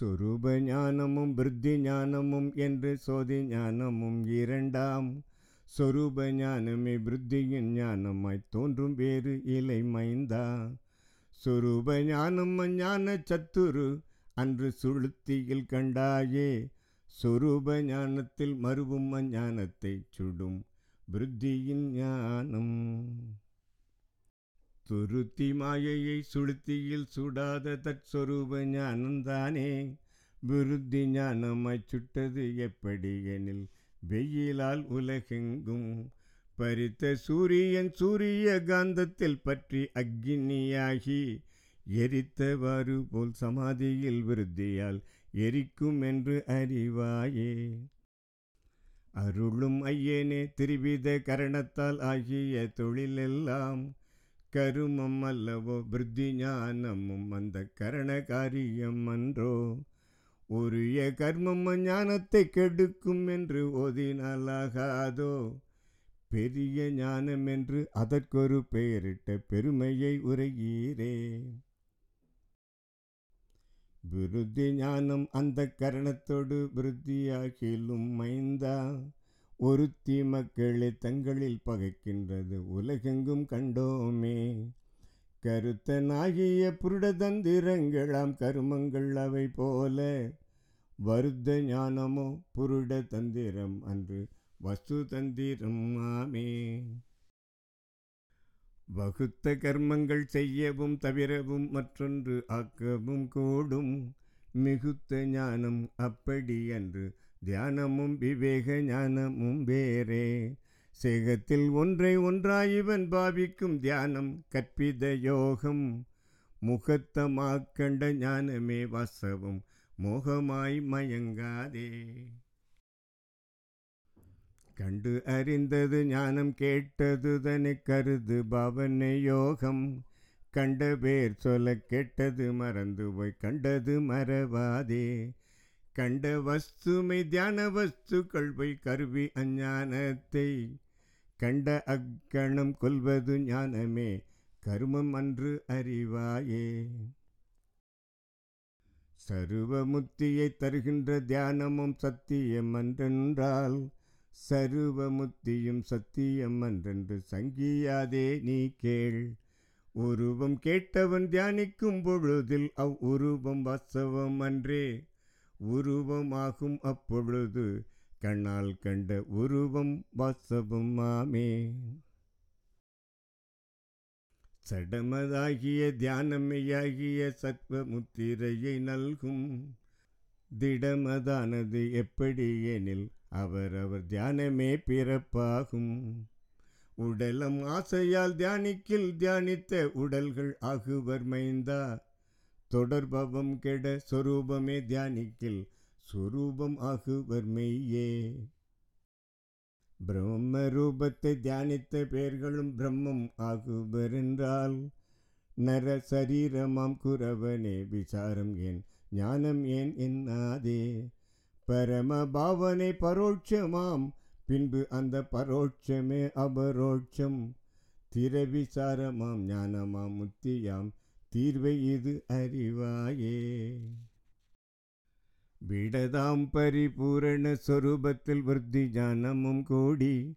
சொரூப ஞானமும் பிருத்தி ஞானமும் என்று சோதி ஞானமும் இரண்டாம். சொரூப ஞானமே பிருத்தியின் ஞானமாய் தோன்றும் வேறு இலை மைந்தா. சொரூப ஞானம் ஞான சத்துரு அன்று சுளுத்தியில் கண்டாயே. சொரூப ஞானத்தில் மறுவும் அஞ்ஞானத்தை சுடும் விருத்தியின் ஞானம். துருத்தி மாயையை சுளுத்தியில் சுடாத தற்சொரூப ஞானந்தானே விருத்தி ஞானமாய் சுட்டது எப்படி எனில் வெயிலால் உலகெங்கும் பறித்த சூரியன் சூரிய காந்தத்தில் பற்றி அக்னியாகி எரித்தவாறு போல் சமாதியில் விருத்தியால் எரிக்கும் என்று அறிவாயே. அருளும் ஐயனே திருவித கரணத்தால் ஆகிய தொழிலெல்லாம் கருமம் அல்லவோ பிருத்தி ஞானமும் அந்த கரண காரியம் அன்றோ. உரிய கர்மம் ஞானத்தை கெடுக்கும் என்று ஓதினாலாகாதோ பெரிய ஞானம் என்று அதற்கொரு பெயரிட்ட பெருமையை உரையீரே. விருத்தி ஞானம் அந்த கரணத்தோடு விருத்தியாகிலும் மைந்தா. ஒருத்தி மக்களை தங்களில் பகைக்கின்றது உலகெங்கும் கண்டோமே. கருத்தனாகிய புருடதந்திரங்களாம் கருமங்கள் அவை போல. வருத்த ஞானமோ புருட தந்திரம் அன்று வஸ்து தந்திரம் ஆமே. வகுத்த கர்மங்கள் செய்யவும் தவிரவும் மற்றொன்று ஆக்கவும் கூடும். மிகுத்த ஞானம் அப்படி அன்று தியானமும் விவேக ஞானமும் வேறே. சேகத்தில் ஒன்றை ஒன்றாயிவன் பாவிக்கும் தியானம் கற்பித யோகம். முகத்தமாக்கண்ட ஞானமே வாசவும் மோகமாய் மயங்காதே. கண்டு அறிந்தது ஞானம் கேட்டது தனி கருது பவன யோகம். கண்ட பேர் சொல்ல கெட்டது மறந்து போய் கண்டது மறவாதே. கண்ட வஸ்துமை தியான வஸ்துக்கள் போய் கருவி அஞ்ஞானத்தை. கண்ட அக்கணம் கொல்வது ஞானமே கருமம் அன்று அறிவாயே. சருவமுத்தியை தருகின்ற தியானமும் சத்தியம் என்றென்றால் சருவமுத்தியும் சத்தியம் அன்றென்று சங்கியாதே நீ கேள். உருவம் கேட்டவன் தியானிக்கும் பொழுதில் அவ் உருவம் வாசவம் அன்றே. உருவமாகும் அப்பொழுது கண்ணால் கண்ட உருவம் வாஸ்தவம் சடமதாகிய தியானமையாகிய சத்வமுத்திரையை நல்கும் திடமதானது எப்படி எனில் அவர் அவர் தியானமே பிறப்பாகும். உடலம் ஆசையால் தியானிக்கில் தியானித்த உடல்கள் ஆகுவர் மைந்தா. தொடர்பவம் கெட சொரூபமே தியானிக்கில் சொரூபம் ஆகுவர் மெய்யே. பிரம்ம ரூபத்தை தியானித்த பேர்களும் பிரம்மம் ஆகுவர் என்றால் நர சரீரமாம் குரவனே விசாரம் ஏன்? ஞானம் ஏன் என்னாதே? பரம பாவனை பரோட்சமாம். பின்பு அந்த பரோட்சமே அபரோட்சம். திரவிசாரமாம் ஞானமாம் முத்தியாம் தீர்வை இது அறிவாயே. விடதாம் பரிபூரண சொரூபத்தில் விருத்தி ஞானமும் கூடி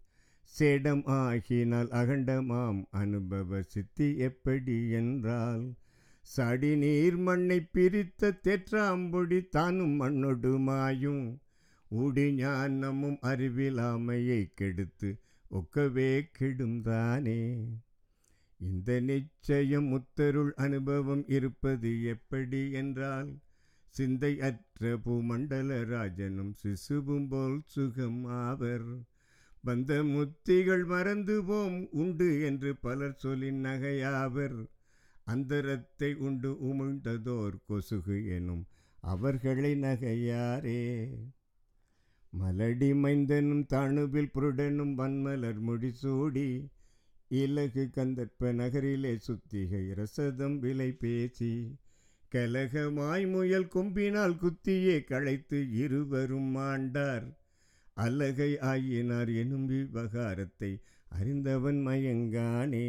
சேடம் ஆகினால் அகண்டமாம். அனுபவ சித்தி எப்படி என்றால் சடி நீர் மண்ணை பிரித்த தெற்றாம்பொடி தானும் மண்ணொடுமாயும். உடி ஞானமும் அறிவிலாமையை கெடுத்து ஒக்கவே கெடும்தானே இந்த நிச்சயம் முத்தருள் அனுபவம் இருப்பது எப்படி என்றால் சிந்தை அற்ற பூமண்டல ராஜனும் சிசுவும் போல் சுகம் ஆவர். வந்த முத்திகள் மறந்து போம் உண்டு என்று பலர் சொல்லின் நகையாவர். அந்தரத்தை உண்டு உமிழ்ந்ததோர் கொசுகு எனும் அவர்களை நகையாரே. மலடி மைந்தனும் தணுவில் புருடனும் வன்மலர் முடிசூடி இலகு கந்தற்ப நகரிலே சுத்திகை ரசதம் விலை பேசி கலகமாய் முயல் கொம்பினால் குத்தியே களைத்து இருவரும் மாண்டார் அலகை ஆயினார் எனும் விவகாரத்தை அறிந்தவன் மயங்கானே.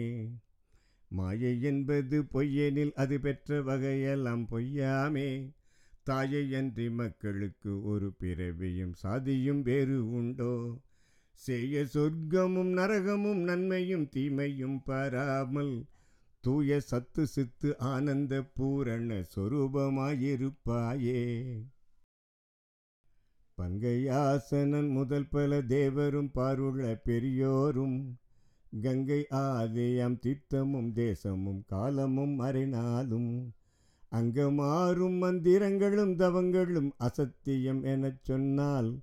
மாயை என்பது பொய்யெனில் அது பெற்ற வகையெல்லாம் பொய்யாமே. தாயை அன்றி மக்களுக்கு ஒரு பிறவியும் சாதியும் வேறு உண்டோ? செய்ய சொர்க்கமும் நரகமும் நன்மையும் தீமையும் பாராமல் தூய சத்து சித்து ஆனந்த பூரண சொரூபமாயிருப்பாயே. பங்கையாசனன் முதல் பல தேவரும் பாருள்ள பெரியோரும் கங்கை ஆதேயம் தித்தமும் தேசமும் காலமும் மறைனாலும் அங்கு மாறும் மந்திரங்களும் தவங்களும் அசத்தியம் எனச் சொன்னால்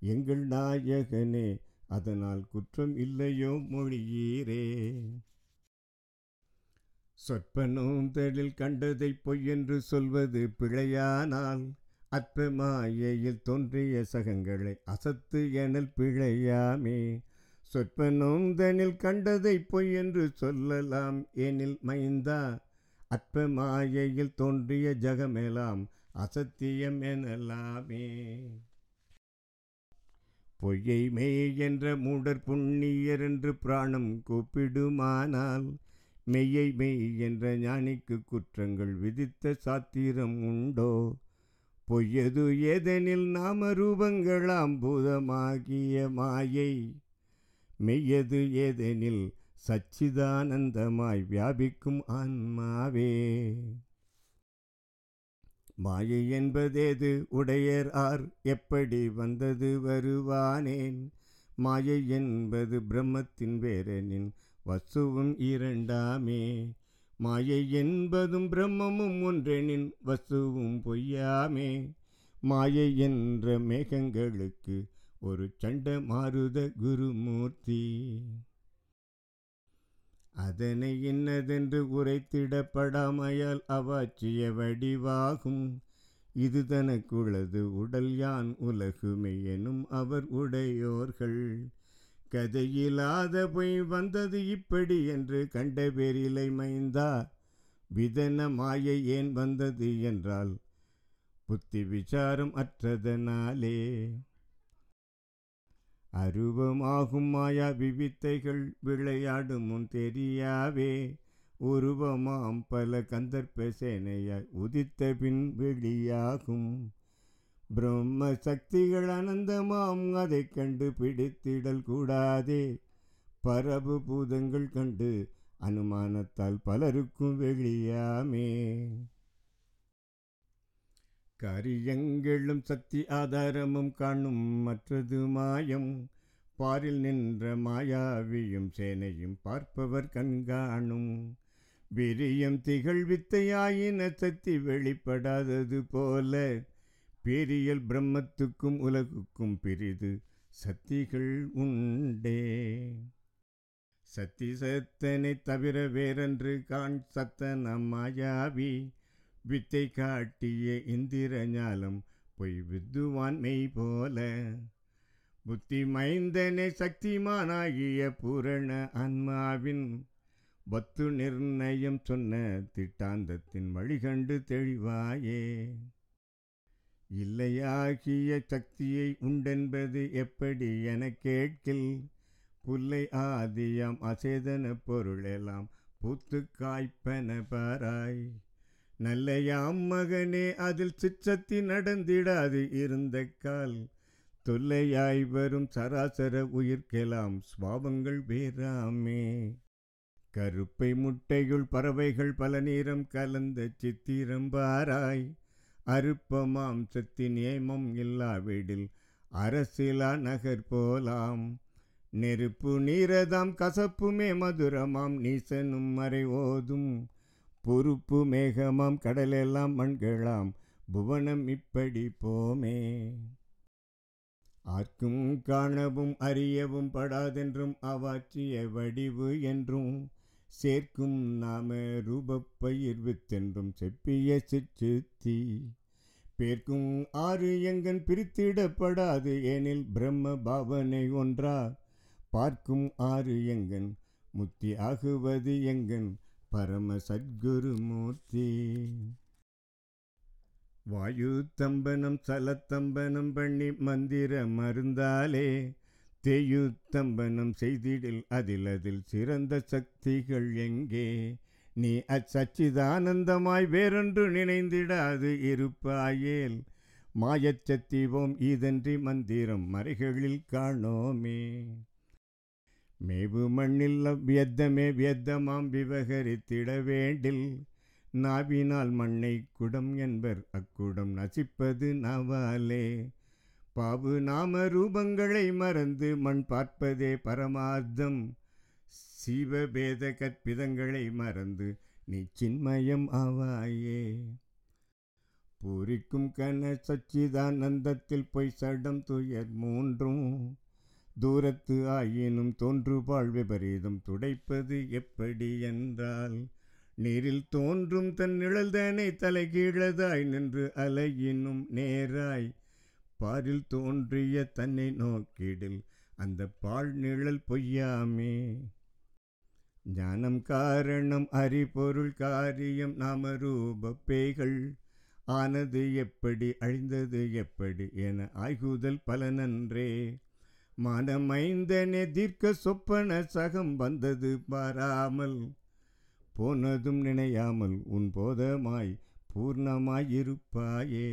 எங்கள் நாயகனே அதனால் குற்றம் இல்லையோ மொழியீரே. சொற்பனோந்தலில் கண்டதை பொய்யென்று சொல்வது பிழையானால் அற்ப மாயையில் தோன்றிய சகங்களை அசத்து எனல் பிழையாமே. சொற்பனோந்தனில் கண்டதை பொய்யென்று சொல்லலாம் எனில் மைந்தா. அற்ப மாயையில் தோன்றிய ஜகமெல்லாம் அசத்தியம் எனலாமே. பொய்யை மெய் என்ற மூடர் புண்ணியர் என்று பிராணம் கூப்பிடுமானால் மெய்யை மெய் என்ற ஞானிக்கு குற்றங்கள் விதித்த சாத்திரம் உண்டோ? பொய்யது ஏதெனில் நாம ரூபங்களாம் பூதமாகிய மாயை. மெய்யது ஏதெனில் சச்சிதானந்தமாய் வியாபிக்கும் ஆன்மாவே. மாயை என்பதேது? உடையர் ஆர் எப்படி வந்தது வருவானேன்? மாயை என்பது பிரம்மத்தின் வேறெனின் வசுவும் இரண்டாமே. மாயை என்பதும் பிரம்மமும் ஒன்றெனின் வசுவும் பொய்யாமே. மாயை என்ற மேகங்களுக்கு ஒரு சண்ட மாறுத குருமூர்த்தி. அதனை இன்னதென்று உரைத்திடப்படாமையால் அவாச்சிய வடிவாகும். இது தனக்குள்ளது உடல் யான் உலகுமை எனும் அவர் உடையோர்கள். கதையிலாத பொய் வந்தது இப்படி என்று கண்ட பேரிலை மைந்தா. விதன மாயை ஏன் வந்தது என்றால் புத்தி விசாரம் அற்றதனாலே. அருவமாகும் மாயா விவித்தைகள் விளையாடும் முன் தெரியாவே. உருவமாம் பல கந்தர்ப்ப சேனையாய் உதித்த பின் வெளியாகும். பிரம்ம சக்திகள் அனந்தமாம் அதை கண்டு பிடித்திடல் கூடாதே. பரபு பூதங்கள் கண்டு அனுமானத்தால் பலருக்கும் வெளியாமே. கரியங்களும் சக்தி ஆதாரமும் காணும் மற்றது மாயம். பாரில் நின்ற மாயாவியும் சேனையும் பார்ப்பவர் கண்காணும். விரியம் திகழ் வித்தையாயின சக்தி வெளிப்படாதது போல பேரியல் பிரம்மத்துக்கும் உலகுக்கும் பிரிது சக்திகள் உண்டே. சத்தி சத்தனை தவிர வேறென்று காண் சத்தன மாயாவி வித்தை காட்டிய இந்திர ஞாலம் பொய் வித்துவான் மெய் போல. புத்தி மைந்தனை சக்திமானாகிய பூரண ஆன்மாவின் பத்து நிர்ணயம் சொன்ன திட்டாந்தத்தின் வழிகண்டு தெளிவாயே. இல்லையாகிய சக்தியை உண்டென்பது எப்படி எனக் கேட்கில். புல்லை ஆதியம் அசேதன பொருளெல்லாம் பூத்து காய்ப்பன பாராய். நல்லையாம் மகனே அதில் சிற்றத்தி நடந்திடாது இருந்த கால். தொல்லையாய் வரும் சராசர உயிர்க்கெல்லாம் சுவாபங்கள் வேறாமே. கருப்பை முட்டையுள் பறவைகள் பல நேரம் கலந்த சித்திரம் பாராய். அருப்பமாம் சத்தி நியமம் இல்லாவிடில் அரசிலா நகர் போலாம். நெருப்பு நீரதாம் கசப்புமே மதுரமாம் நீசனும் மறை ஓதும். பொறுப்பு மேகமாம் கடலெல்லாம் மண்களாம் புவனம் இப்படி போமே. ஆர்க்கும் காணவும் அறியவும் படாதென்றும் அவாற்றிய வடிவு என்றும் சேர்க்கும் நாம ரூபப்பயிர் வித்தென்றும் செப்பிய சிற்றுத்தி பேர்க்கும் ஆறு எங்கன் பிரித்திடப்படாது எனில் பிரம்ம பாவனை ஒன்றா பார்க்கும் ஆறு எங்கன் முத்தி ஆகுவது எங்கன் பரம சத்குரு மூர்த்தி. வாயு தம்பனம் சலத்தம்பனம் பண்ணி மந்திர மருந்தாலே தேயு தம்பனம் செய்திடில் அதில் அதில் சிறந்த சக்திகள் எங்கே? நீ அச்சச்சிதானந்தமாய் வேறொன்று நினைந்திடாது இருப்பாயேல் மாயச்சத்திவோம் இதன்றி மந்திரம் மறைகளில் காணோமே. மேவு மண்ணில் வியத்தமே வியத்தமாம் விவகரித்திட வேண்டில். நாவினால் மண்ணை குடம் என்பர் அக்குடம் நசிப்பது நாவாலே. பாவு நாம ரூபங்களை மறந்து மண் பார்ப்பதே பரமார்த்தம். சீவபேத கற்பிதங்களை மறந்து நீ சின்மயம் ஆவாயே. பூரிக்கும் கன சச்சிதானந்தத்தில் பொய் சடம் துயர் மூன்றும். தூரத்து ஆயினும் தோன்றுபாழ் விபரீதம் துடைப்பது எப்படி என்றால் நீரில் தோன்றும் தன் நிழல்தனை தலைகீழதாய் நின்று அலையினும் நேராய் பாரில் தோன்றிய தன்னை நோக்கிடில் அந்த பால் நிழல் பொய்யாமே. ஞானம் காரணம் அறிபொருள் காரியம் நாமரூப பேய்கள் ஆனது எப்படி அழிந்தது எப்படி என ஆய்குதல் பலனன்றே. மனமைந்தனே தீர்க்க சொப்பன சகம் வந்தது பாராமல் போனதும் நினையாமல் உன் போதமாய் பூர்ணமாயிருப்பாயே.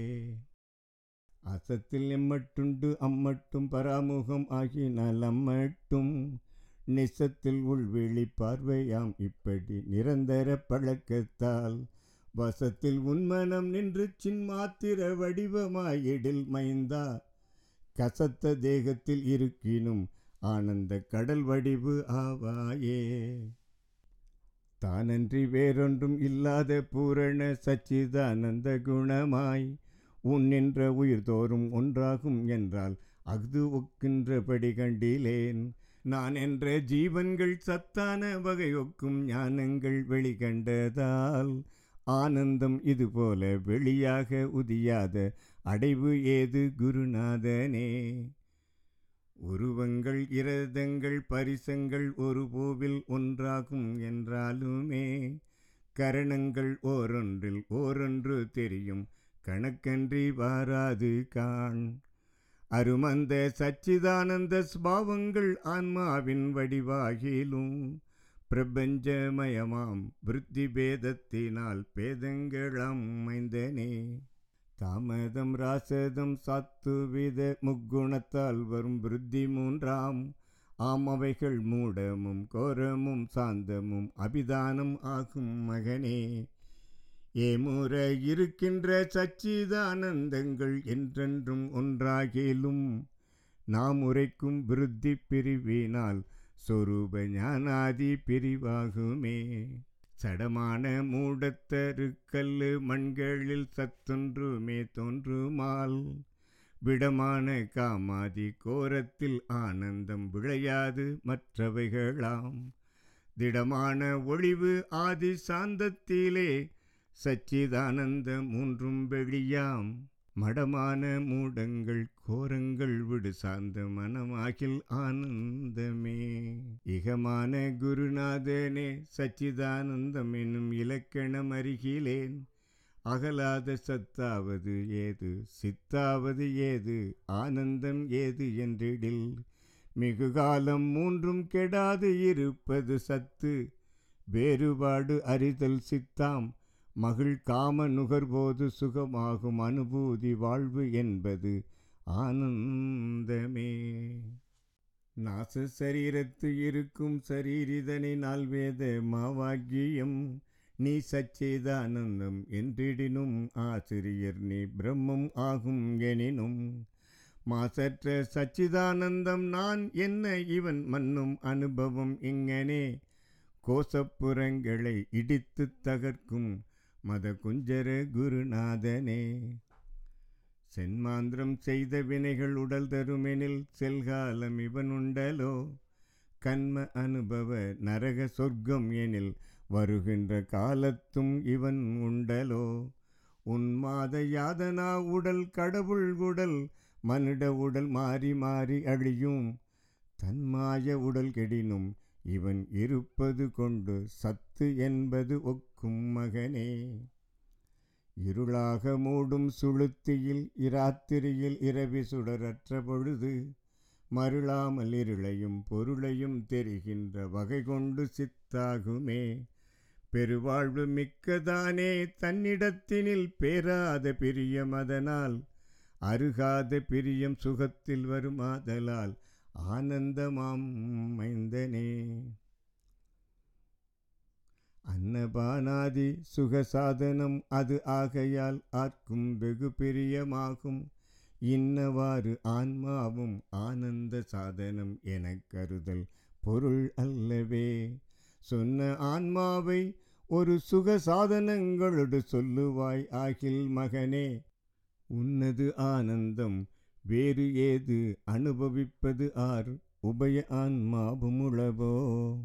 அசத்தில் எம்மட்டுண்டு அம்மட்டும் பராமுகம் ஆகினால் அம்மட்டும் நிசத்தில் உள்வெளி பார்வையாம் இப்படி நிரந்தர பழக்கத்தால் வசத்தில் உன்மனம் நின்று சின்மாத்திர வடிவமாயிடில் மைந்தா கசத்த தேகத்தில் இருக்கினும் ஆனந்த கடல் வடிவு ஆவாயே. தானன்றி வேறொன்றும் இல்லாத பூரண சச்சிதானந்த குணமாய் உன் என்ற உயிர் தோறும் ஒன்றாகும் என்றால் அஃது ஒக்கின்றபடி கண்டிலேன். நான் என்ற ஜீவன்கள் சத்தான வகை ஒக்கும் ஞானங்கள் வெளிகண்டதால் ஆனந்தம் இதுபோல வெளியாக உதியாத அடைவு ஏது குருநாதனே? உருவங்கள் இரதங்கள் பரிசங்கள் ஒரு பூவில் ஒன்றாகும் என்றாலுமே கரணங்கள் ஓரொன்றில் ஓரொன்று தெரியும். கணக்கன்றி வாராது காண். அருமந்த சச்சிதானந்த ஸ்பாவங்கள் ஆன்மாவின் வடிவாகிலும் பிரபஞ்சமயமாம். விருத்தி பேதத்தினால் பேதங்களாம் மைந்தனே தாமதம் ராசதம் சாத்துவித முக்குணத்தால் வரும் விருத்தி மூன்றாம். ஆம் அவைகள் மூடமும் கோரமும் சாந்தமும் அபிதானம் ஆகும் மகனே. ஏமுற இருக்கின்ற சச்சிதானந்தங்கள் என்றென்றும் ஒன்றாகிலும் நாம் உரைக்கும் விருத்தி பிரிவினால் சொரூப ஞானாதி பிரிவாகுமே. சடமான மூடத்தருக்கல்லு மண்களில் சத்தொன்றுமே தோன்றுமால் விடமான காமாதி கோரத்தில் ஆனந்தம் விளையாது மற்றவைகளாம். திடமான ஒளிவு ஆதி சாந்தத்திலே சச்சிதானந்த மூன்றும் வெளியாம். மடமான மூடங்கள் கோரங்கள் விடு சார்ந்த மனமாகில் ஆனந்தமே. இகமான குருநாதனே சச்சிதானந்தம் என்னும் இலக்கணம் அருகிலேன். அகலாத சத்தாவது ஏது சித்தாவது ஏது ஆனந்தம் ஏது என்றிடில். மிகு காலம் மூன்றும் கெடாது இருப்பது சத்து. வேறுபாடு அறிதல் சித்தாம். மகிழ் காம நுகர்போது சுகமாகும் அனுபூதி வாழ்வு என்பது ஆனந்தமே. நாச சரீரத்து இருக்கும் சரீரிதனை நால்வேத மாவாக்கியம். நீ சச்சேதானந்தம் என்றிடினும் ஆசிரியர் நீ பிரம்மம் ஆகும் எனினும். மாசற்ற சச்சிதானந்தம் நான் என்ன இவன் மன்னும் அனுபவம் இங்கனே. கோசப்புறங்களை இடித்து தகர்க்கும் மத குஞ்சர குருநாதனே. சென்மாந்திரம் செய்த வினைகள் உடல் தருமெனில் செல்காலம் இவன் உண்டலோ கண்ம அனுபவ நரக சொர்க்கம் எனில் வருகின்ற காலத்தும் இவன் உண்டலோ? உன்மாத யாதனா உடல் கடவுள் உடல் மனிட உடல் மாறி மாறி அழியும். தன்மாய உடல் கெடினும் இவன் இருப்பது கொண்டு சத்து என்பது ஒக்கும் மகனே. இருளாக மூடும் சுளுத்தியில் இராத்திரியில் இரவி சுடரற்ற பொழுது மருளாமல் இருளையும் பொருளையும் தெரிகின்ற வகை கொண்டு சித்தாகுமே. பெருவாழ்வு மிக்கதானே தன்னிடத்தினில் பேராத பிரியம் அதனால் அருகாத பிரியம் சுகத்தில் வருமாதலால் ஆனந்தமாம் மைந்தனே அன்னபானாதி சுகசாதனம் அது ஆகையால் ஆர்க்கும் வெகு பிரியமாகும். இன்னவாறு ஆன்மாவும் ஆனந்த சாதனம் எனக் கருதல் பொருள் அல்லவே. சொன்ன ஆன்மாவை ஒரு சுக சாதனங்களோடு சொல்லுவாய் ஆகில் மகனே. உன்னது ஆனந்தம் வேறு ஏது அனுபவிப்பது ஆர்? உபய ஆன்மாவும் உளவோ.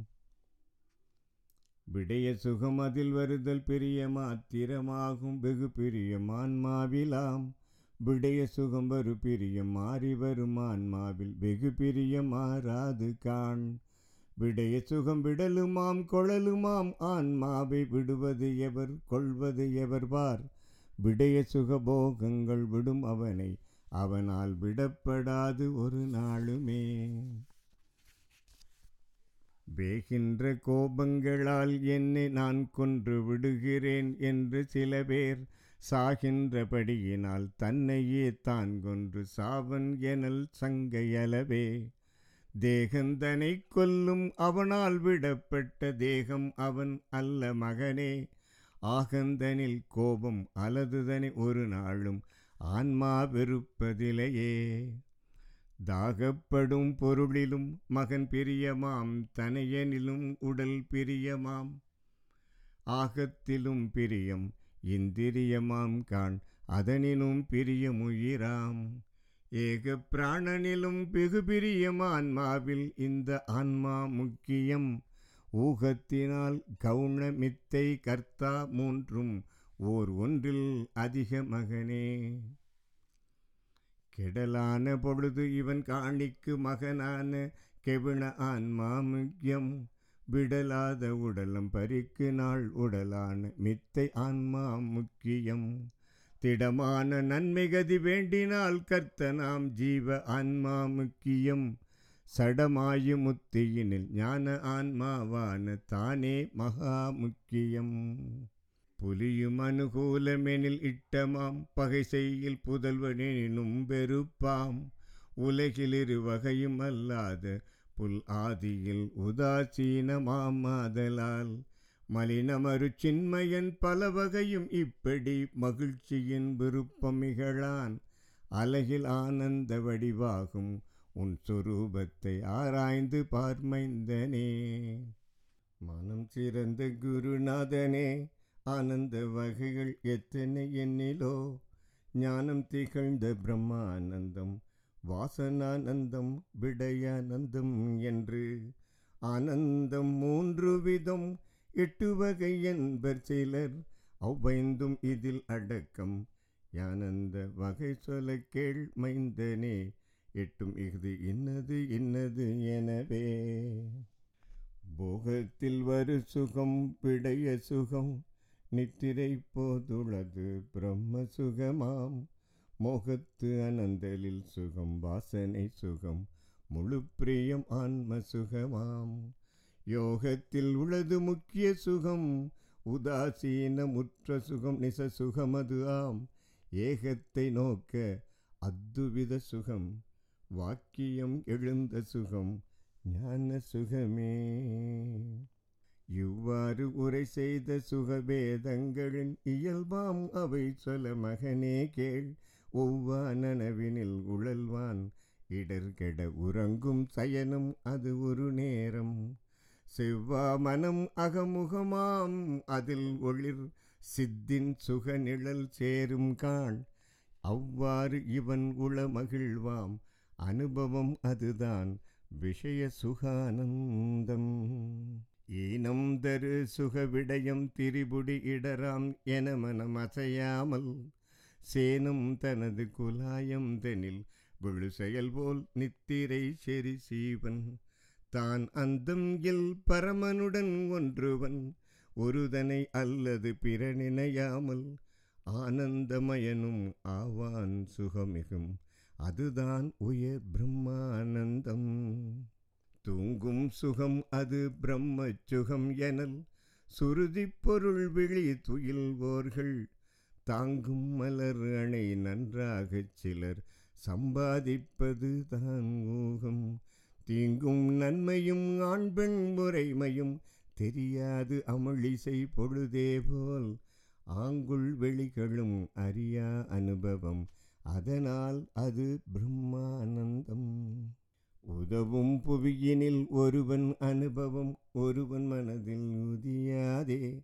விடைய சுகம் அதில் வருதல் பெரிய மாத்திரமாகும் வெகு பிரிய ஆன்மாவிலாம் விடய சுகம் வரு பிரியம் மாறி வரும் ஆன்மாவில் வெகு பிரியம் மாறாது காண். விடைய சுகம் விடலுமாம் கொழலுமாம் ஆன்மாவை விடுவது எவர் கொள்வது எவர் பார் சுக சுகபோகங்கள் விடும் அவனை அவனால் விடப்படாது ஒரு நாளுமே. வேகின்ற கோபங்களால் என்னை நான் கொன்று விடுகிறேன் என்று சில பேர் சாகின்றபடியினால் தன்னையே தான் கொன்று சாவன் எனல் சங்கையளவே. தேகந்தனை கொல்லும் அவனால் விடப்பட்ட தேகம் அவன் அல்ல மகனே. ஆகந்தனில் கோபம் அலதுதனை ஒரு நாளும் ஆன்மா வெறுப்பதிலேயே. தாகப்படும் பொருளிலும் மகன் பிரியமாம் தனையனிலும் உடல் பிரியமாம். ஆகத்திலும் பிரியம் இந்திரியமாம் காண் அதனினும் பிரியமுயிராம். ஏக பிராணனிலும் வெகு பிரியம் ஆன்மாவில் இந்த ஆன்மா முக்கியம். ஊகத்தினால் கவுன மித்தை கர்த்தா மூன்றும் ஓர் ஒன்றில் அதிக மகனே. கெடலான பொழுது இவன் காணிக்கு மகனான கெவின ஆன்மா முக்கியம். விடலாத உடலம் பறிக்கு நாள் உடலான மித்தை ஆன்மா முக்கியம். திடமான நன்மைகதி வேண்டினால் கர்த்த நாம் ஜீவ ஆன்மா முக்கியம். சடமாயு முத்தியினில் ஞான ஆன்மாவான தானே மகா முக்கியம். புலியும் அனுகூலமெனில் இட்டமாம். பகை செய்யில் புதல்வனெனினும் வெறுப்பாம் உலகிலிரு வகையும் அல்லாத புல் ஆதியில் உதாசீனமாமாதலால் மலினமரு சின்மையன் பல வகையும் இப்படி மகிழ்ச்சியின் விருப்பமிகளான் அலகில் ஆனந்த வடிவாகும் உன் சொரூபத்தை ஆராய்ந்து பார்மைந்தனே. மனம் சிறந்த குருநாதனே ஆனந்த வகைகள் எத்தனை எண்ணிலோ? ஞானம் திகழ்ந்த பிரம்மானந்தம் வாசனானந்தம் விடயானந்தம் என்று. ஆனந்தம் மூன்று விதம் எட்டு வகை என்பர் சிலர். அவ்வைந்தும் இதில் அடக்கம். யானந்த வகை சொல கேள் மைந்தனே எட்டும் இஃது இன்னது இன்னது எனவே. போகத்தில் வரு சுகம் விடைய சுகம் நித்திரை போதுளது பிரம்ம சுகமாம் மோகத்து அனந்தலில் சுகம் வாசனை சுகம் முழு பிரியம் ஆன்ம சுகமாம் யோகத்தில் உளது முக்கிய சுகம் உதாசீன முற்ற சுகம் நிச சுகமது ஆம். ஏகத்தை நோக்க அத்துவித சுகம் வாக்கியம் எழுந்த சுகம் ஞான சுகமே இவ்வாறு உரை செய்த சுகபேதங்களின் இயல்பாம் அவை சொல்ல மகனே கேள். ஒவ்வா நனவினில் உழல்வான். இடர்கெட உறங்கும் சயனம் அது ஒரு நேரம். செவ்வா மனம் அகமுகமாம். அதில் ஒளிர் சித்தின் சுக நிழல் சேரும் காண் அவ்வாறு இவன் உள மகிழ்வாம். அனுபவம் அதுதான். விஷய சுகானந்தம். ஈனம் தரு சுகவிடயம் திரிபுடி இடராம் என மனம் அசையாமல் சேனும் தனது குலாயம் தெனில் விழு செயல் போல் நித்திரை செறி சீவன். தான் அந்தம் இல் பரமனுடன் ஒன்றுவன். ஒருதனை அல்லது பிற நினையாமல் ஆனந்தமயனும் ஆவான் சுகமிகும். அதுதான் உயர் பிரம்மானந்தம். தூங்கும் சுகம் அது பிரம்ம சுகம் எனல். சுருதி பொருள் விழி துயில்வோர்கள். தாங்கும் மலர் அணை நன்றாகச் சிலர். சம்பாதிப்பது தான் ஊகம். தீங்கும் நன்மையும் ஆண் பெண் முறைமையும். தெரியாது அமளிசை பொழுதே போல். ஆங்குள் வெளிகளும் அறியா அனுபவம். அதனால் அது பிரம்மானந்தம். உதவும் புவியினில் ஒருவன் அனுபவம் ஒருவன் மனதில் உதியாதே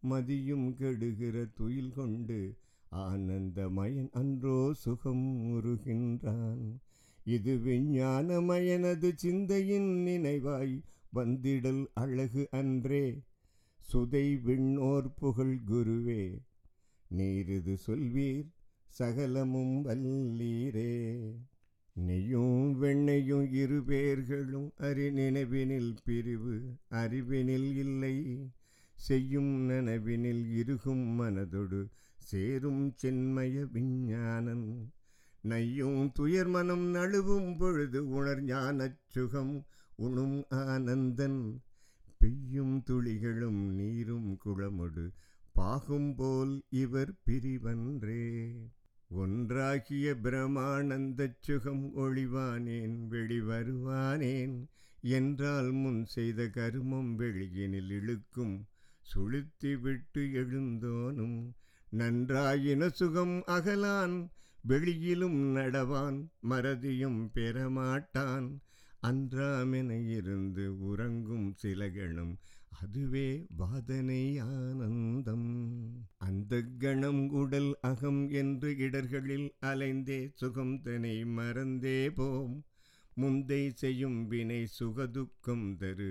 மதியும் கெடுகிற துயில் கொண்டு ஆனந்தமயன் அன்றோ சுகம் உருகின்றான். இது விஞ்ஞானமயனது சிந்தையின் நினைவாய் வந்திடல் அழகு அன்றே. சுதை விண்ணோர் புகழ் குருவே நீரிது சொல்வீர் சகலமும் வல்லீரே. நெய்யும் வெண்ணையும் இரு பேர்களும் அறி நினைவினில் பிரிவு அறிவினில் இல்லை. செய்யும் நனவினில் இருக்கும் மனதொடு சேரும் சென்மய விஞ்ஞானன். நையும் துயர் மனம் நழுவும் பொழுது உணர் ஞானச் சுகம் உணும் ஆனந்தன். பெய்யும் துளிகளும் நீரும் குளமொடு பாகும் போல் இவர் பிரிவன்றே. ஒன்றாகிய பிரமானந்த சுகம் ஒளிவானேன் வெளிவருவானேன். என்றால் முன் செய்த கருமம் வெளியினில் இழுக்கும் சுளுத்தி விட்டு எழுந்தோனும். நன்றாயின சுகம் அகலான் வெளியிலும் நடவான் மறதியும் பெறமாட்டான். அன்றாமென இருந்து உறங்கும் சிலகனும் அதுவே வாதனை ஆனந்தம் அந்த கணம் உடல் அகம் என்று இடர்களில் அலைந்தே சுகம் தனை மறந்தே போம். முந்தை செய்யும் வினை சுகதுக்கம் தரு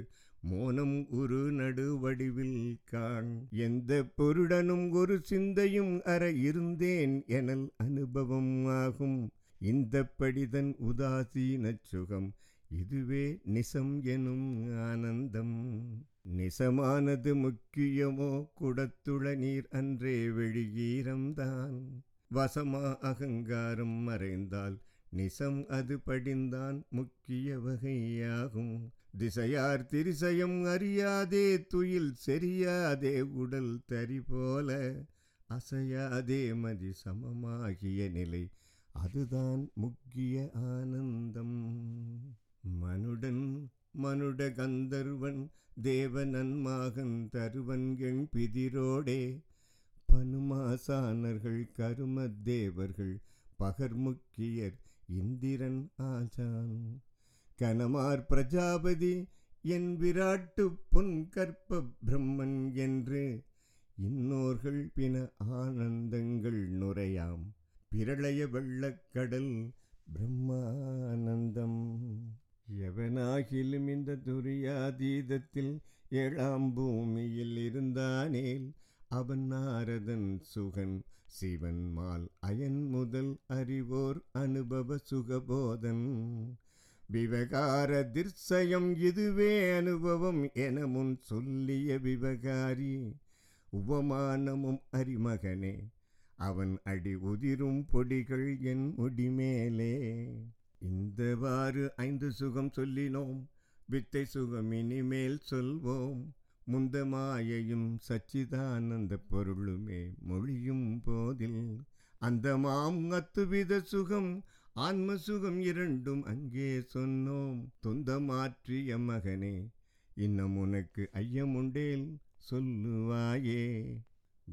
மோனம் ஒரு நடுவடிவில் காண். எந்த பொருடனும் ஒரு சிந்தையும் அற இருந்தேன் எனல் அனுபவம் ஆகும். இந்த படிதன் உதாசீனச் சுகம் இதுவே நிசம் எனும் ஆனந்தம். நிசமானது முக்கியமோ குடத்துள நீர் அன்றே வெளியீரம்தான் வசமா அகங்காரம் மறைந்தால் நிசம் அது படிந்தான் முக்கிய வகையாகும். திசையார் திரிசயம் அறியாதே துயில் செறியாதே உடல் தரி போல அசையாதே மதி சமமாகிய நிலை அதுதான் முக்கிய ஆனந்தம். மனுடன் மனுட கந்தர்வன் தேவனன் மாகன் தருவன் பிதிரோடே. பனுமாசானர்கள் கரும தேவர்கள் பகர்முக்கியர் இந்திரன் ஆசான். கனமார் பிரஜாபதி என் விராட்டு பொன் கற்ப பிரம்மன் என்று. இன்னோர்கள் பின ஆனந்தங்கள் நுரையாம். பிரளய வெள்ளக்கடல் பிரம்மானந்தம். எவனாகிலும் இந்த துரியாதீதத்தில் ஏழாம் பூமியில் இருந்தானேல் அவன் நாரதன் சுகன் சிவன் மால் அயன் முதல் அறிவோர் அனுபவ சுகபோதன். விவகார திர்சயம் இதுவே அனுபவம் என முன் சொல்லிய விவகாரி உபமானமும் அறிமகனே அவன் அடி உதிரும் பொடிகள் என் முடிமேலே இந்தவாறு ஐந்து சுகம் சொல்லினோம். வித்தை சுகம் இனிமேல் சொல்வோம். முந்த மாயையும் சச்சிதானந்த பொருளுமே மொழியும் போதில். அந்த மாம் அத்துவித சுகம் ஆன்ம சுகம் இரண்டும் அங்கே சொன்னோம். தொந்த மாற்றிய மகனே இன்னும் உனக்கு ஐயமுண்டேல் சொல்லுவாயே.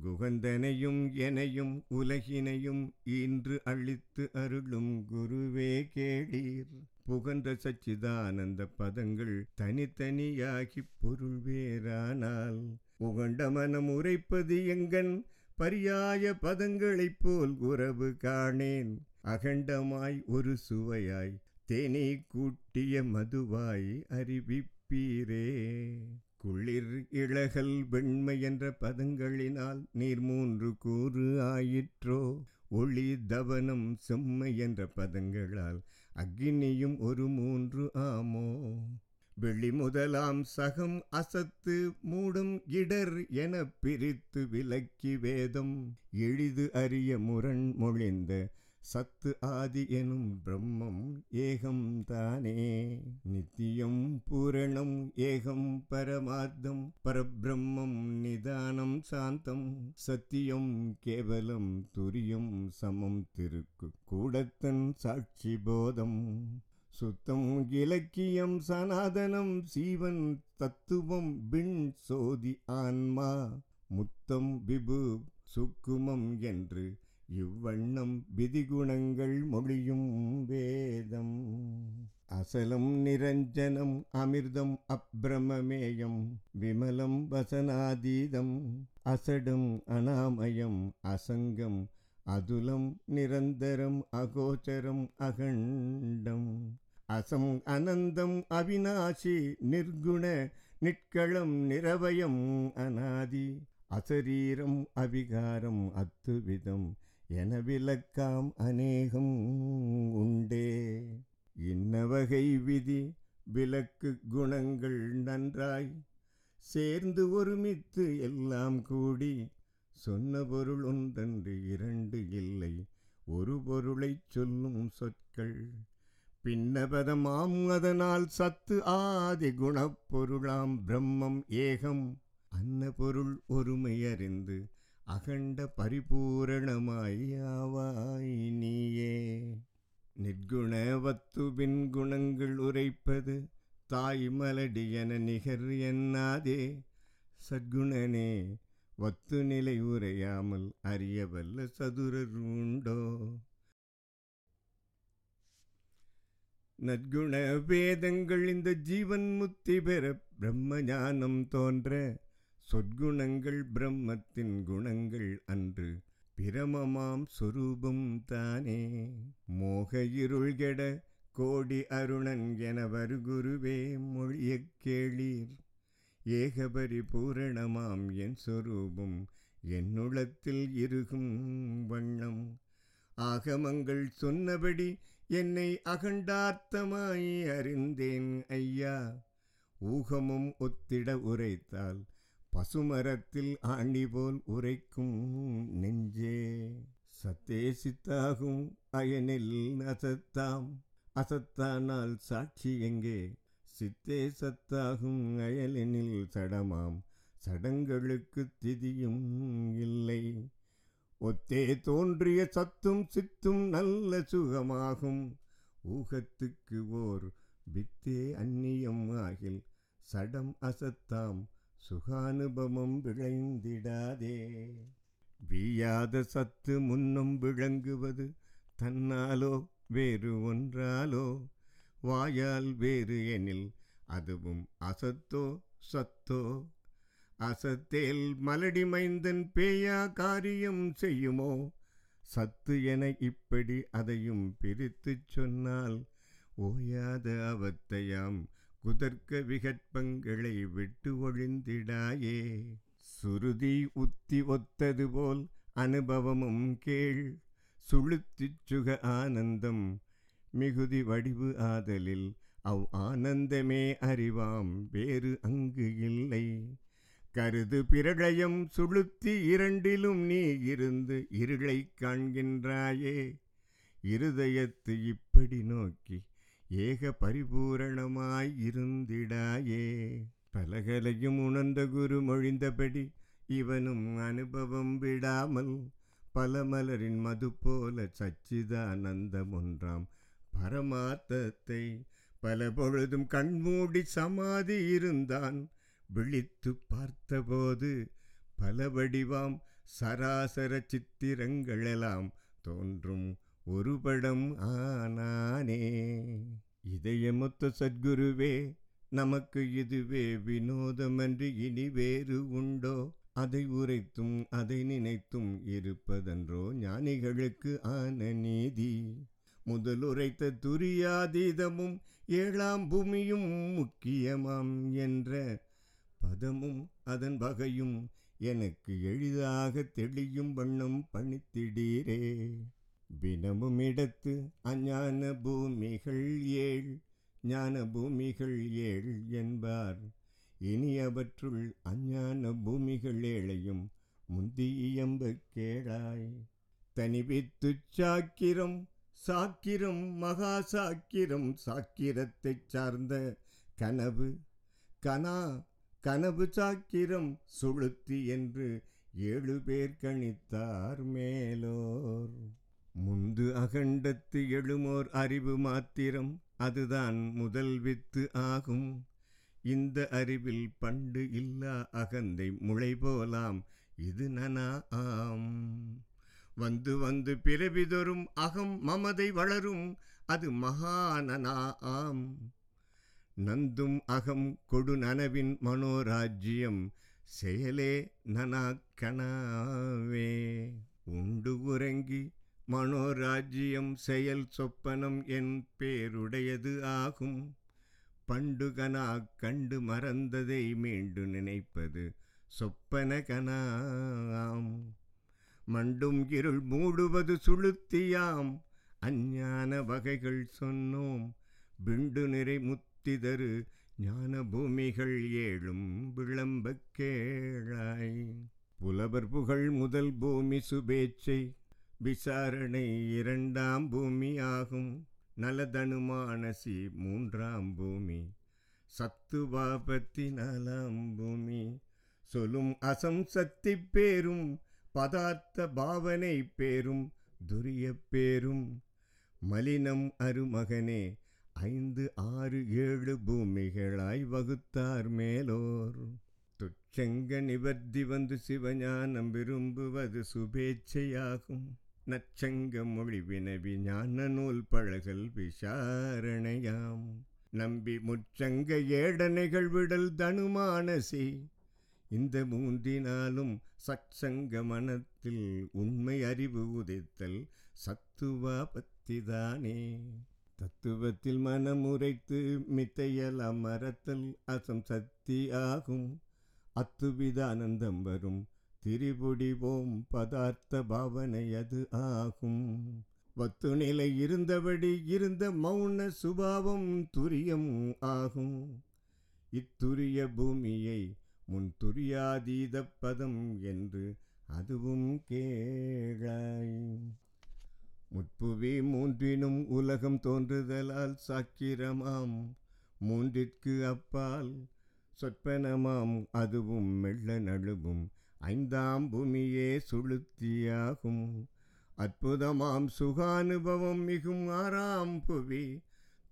குகந்தனையும் எனையும் உலகினையும் இன்று அழித்து அருளும் குருவே கேளீர். புகன்ற சச்சிதானந்த பதங்கள் தனித்தனியாகி பொருள் வேறானால் உகண்ட மனம் உரைப்பது எங்கன் பரியாய பதங்களைப் போல் உறவு காணேன். அகண்டமாய் ஒரு சுவையாய் தேனே கூட்டிய மதுவாய் அறிவிப்பீரே. குளிர் இளகல் வெண்மை என்ற பதங்களினால் நீர் மூன்று கூறு ஆயிற்றோ? ஒளி தவனம் செம்மை என்ற பதங்களால் அக்னியும் ஒரு மூன்று ஆமோ? வெளி முதலாம் சகம் அசத்து மூடும் இடர் என பிரித்து விலக்கி வேதம். எளிது அறிய முரண் மொழிந்த சத்து ஆதி எனும் பிரம்மம் ஏகம் தானே. நித்தியம் பூரணம் ஏகம் பரமார்த்தம் பரபிரம்மம் நிதானம் சாந்தம். சத்தியம் கேவலம் துரியம் சமம் திருக்கு கூடத்தன் சாட்சி போதம். சுத்தம் இலக்கியம் சனாதனம் சீவன் தத்துவம் பின் சோதி ஆன்மா. முத்தம் விபு சுக்குமம் என்று இவ்வண்ணம் விதிகுணங்கள் மொழியும் வேதம். அசலம் நிரஞ்சனம் அமிர்தம் அப்ரமமேயம். விமலம் வசனாதீதம் அசடம் அனாமயம். அசங்கம் அதுலம் நிரந்தரம் அகோச்சரம் அகண்டம். அசம் அனந்தம் அவிநாசி நிர்குண நிட்களம் நிரவயம் அநாதி அசரீரம் அவிகாரம் அத்துவிதம். என விளக்காம் அநேகம் உண்டே. இன்னவகை விதி விளக்கு குணங்கள் நன்றாய். சேர்ந்து ஒருமித்து எல்லாம் கூடி சொன்ன பொருள் ஒன்றன்று இரண்டு இல்லை. ஒரு பொருளைச் சொல்லும் சொற்கள். பின்னபதமாம் அதனால் சத்து ஆதி குணப்பொருளாம் பிரம்மம் ஏகம். அன்ன பொருள் ஒருமை அறிந்து அகண்ட பரிபூரணமாய் நீயே. நிர்குண வத்துவின் குணங்கள் உரைப்பது தாய் மலடி என நிகர் என்னாதே சத்குணனே வத்து நிலை உரையாமல் அறியவல்ல சதுரர் உண்டோ? நற்குண வேதங்கள் இந்த ஜீவன் முத்தி பெற பிரம்ம ஞானம் தோன்ற சொற்குணங்கள் பிரம்மத்தின் குணங்கள் அன்று பிரமமாம் சொரூபம் தானே. மோக இருள்கெட கோடி அருணன் என வருகுருவே மொழியக் கேளீர். ஏகபரி பூரணமாம் என் சொரூபம் என்னுளத்தில் இருக்கும் வண்ணம். ஆகமங்கள் சொன்னபடி என்னை அகண்டார்த்தமாய் அறிந்தேன் ஐயா. ஊகமும் ஒத்திட உரைத்தால் பசுமரத்தில் ஆணி போல் உரைக்கும் நெஞ்சே சத்தே சித்தாகும் அயனில் அசத்தாம் அசத்தானால் சாட்சி எங்கே? சித்தே சத்தாகும் அயலெனில் சடமாம். சடங்களுக்கு திதியும் இல்லை. ஒத்தே தோன்றிய சத்தும் சித்தும் நல்ல சுகமாகும். ஊகத்துக்கு ஓர் வித்தே அந்நியம் ஆகில் சடம் அசத்தாம். சுகானுபவம் விளைந்திடாதே வீயாத சத்து முன்னும் விளங்குவது தன்னாலோ வேறு ஒன்றாலோ? வாயால் வேறு எனில் அதுவும் அசத்தோ சத்தோ? அசத்தேல் மலடி மைந்தன் பேயா காரியம் செய்யுமோ? சத்து என இப்படி அதையும் பிரித்துச் சொன்னால் ஓயாத அவத்தையாம் குதர்க்க விகற்பங்களை விட்டு ஒழிந்திடாயே. சுருதி உத்தி ஒத்தது போல் அனுபவமும் கேள். சுளுத்திச் சுக ஆனந்தம் மிகுதி வடிவு ஆதலில் அவ் ஆனந்தமே அறிவாம் வேறு அங்கு இல்லை. கருது பிரளயம் சுளுத்தி இரண்டிலும் நீ இருந்து இருளைக் காண்கின்றாயே. இருதயத்து இப்படி நோக்கி ஏக பரிபூரணமாய் இருந்திடாயே. பலகலையும் உணர்ந்த குரு மொழிந்தபடி இவனும் அனுபவம் விடாமல் பல மலரின் மது போல சச்சிதானந்தம் ஒன்றாம் பரமார்த்தத்தை பல பொழுதும் கண்மூடி சமாதி இருந்தான். விழித்து பார்த்தபோது பல வடிவாம் சராசர சித்திரங்களெல்லாம் தோன்றும். ஒரு படம் ஆனானே. இதயமொத்த சத்குருவே நமக்கு இதுவே வினோதமன்றி இனி வேறு உண்டோ? அதை உரைத்தும் அதை நினைத்தும் இருப்பதன்றோ ஞானிகளுக்கு ஆன நீதி? முதல் உரைத்த துரியாதீதமும் ஏழாம் பூமியும் முக்கியமாம் என்ற பதமும் அதன் வகையும் எனக்கு எளிதாக தெளியும் வண்ணம் பணித்திடீரே. தினமும் அஞ்ஞான பூமிகள் ஏழ் ஞான பூமிகள் ஏழ் என்பார். இனி அவற்றுள் அஞ்ஞான பூமிகள் ஏழையும் முந்தியம்ப கேளாய். தனிவித்து சாக்கிரம் சாக்கிரம் மகா சாக்கிரம் சாக்கிரத்தைச் சார்ந்த கனவு கனா கனவு சாக்கிரம் சுளுத்தி என்று ஏழு பேர் கணித்தார் மேலோர். முந்து அகண்டத்து எழுமோர் அறிவு மாத்திரம் அதுதான் முதல் வித்து ஆகும். இந்த அறிவில் பண்டு இல்லா அகந்தை முளை போலாம் இது நனா ஆம். வந்து வந்து பிறவிதொரும் அகம் மமதை வளரும் அது மகானனா ஆம். நந்தும் அகம் கொடு நனவின் மனோராஜ்யம் செயலே நனாக்கணாவே உண்டு உறங்கி மனோராஜ்யம் செயல் சொப்பனம் என் பேருடையது ஆகும். பண்டுகனா கண்டு மறந்ததை மீண்டு நினைப்பது சொப்பன கனாம். மண்டும் இருள் மூடுவது சுளுத்தியாம். அஞ்ஞான வகைகள் சொன்னோம். பிண்டு நிறை முத்திதரு ஞான பூமிகள் ஏழும் விளம்பக் கேளாய். புலவர் புகழ் முதல் பூமி சுபேச்சை விசாரணை இரண்டாம் பூமி ஆகும் நலதனுமானசி மூன்றாம் பூமி. சத்துவாபத்தி நாலாம் பூமி. சொல்லும் அசம் சக்தி பேரும் பதார்த்த பாவனை பேரும் துரிய பேரும். மலினம் அருமகனே ஐந்து ஆறு ஏழு பூமிகளாய் வகுத்தார் மேலோர். துச்சங்க நிவர்த்தி வந்து சிவஞானம் விரும்புவது சுபேச்சையாகும் நச்சங்க மொழி வினவி ஞான நூல் பழகல் விசாரணையாம். நம்பி முச்சங்க ஏடனைகள் விடல் தனுமானசி இந்த மூன்றினாலும் சச்சங்க மனத்தில் உண்மை அறிவு உதைத்தல் சத்துவா பத்திதானே. தத்துவத்தில் மனம் உரைத்து மித்தையல் அமரத்தல் அசம் சக்தி ஆகும். அத்துவிதானந்தம் வரும் திரிபுடிவோம் பதார்த்த பாவனை அது ஆகும். வத்து நிலை இருந்தபடி இருந்த மௌன சுபாவம் துரியம் ஆகும். இத்துரிய பூமியை முன் துரியாதீத பதம் என்று அதுவும் கேழாய் முற்புவி மூன்றினும் உலகம் தோன்றுதலால் சாக்கிரமாம். மூன்றிற்கு அப்பால் சொற்பனமாம் அதுவும் மெல்ல நழுவும். ஐந்தாம் பூமியே சுளுத்தியாகும். அற்புதமாம் சுகானுபவம் மிகும் ஆறாம் புவி.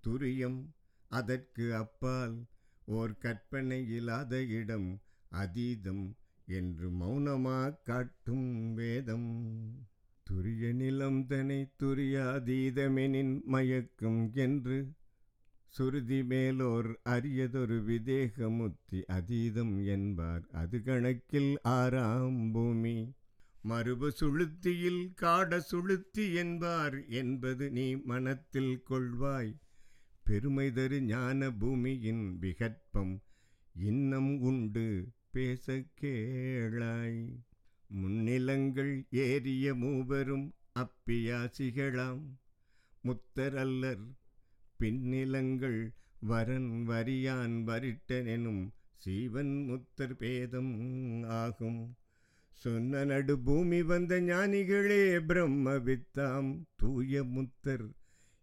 துரியம் அதற்கு அப்பால் ஓர் கற்பனை இல்லாத இடம் அதீதம் என்று மௌனமாக காட்டும் வேதம். துரிய நிலம் தனை துரியாதீதமெனின் மயக்கும் என்று சுருதி மேலோர் அரியதொரு விதேகமுத்தி அதீதம் என்பார். அது கணக்கில் ஆறாம் பூமி. மறுபு சுளுத்தியில் காட சுளுத்தி என்பார் என்பது நீ மனத்தில் கொள்வாய். பெருமை தரு ஞான பூமியின் விகற்பம் இன்னம் உண்டு பேச கேளாய். முன்னிலங்கள் ஏறிய மூவரும் அப்பியாசிகளாம். முத்தரல்லர் பின்னிலங்கள் வரன் வரியான் வரிட்டனெனும் சீவன் முத்தர் பேதம் ஆகும். சொன்ன நடு பூமி வந்த ஞானிகளே பிரம்ம வித்தாம் தூய முத்தர்.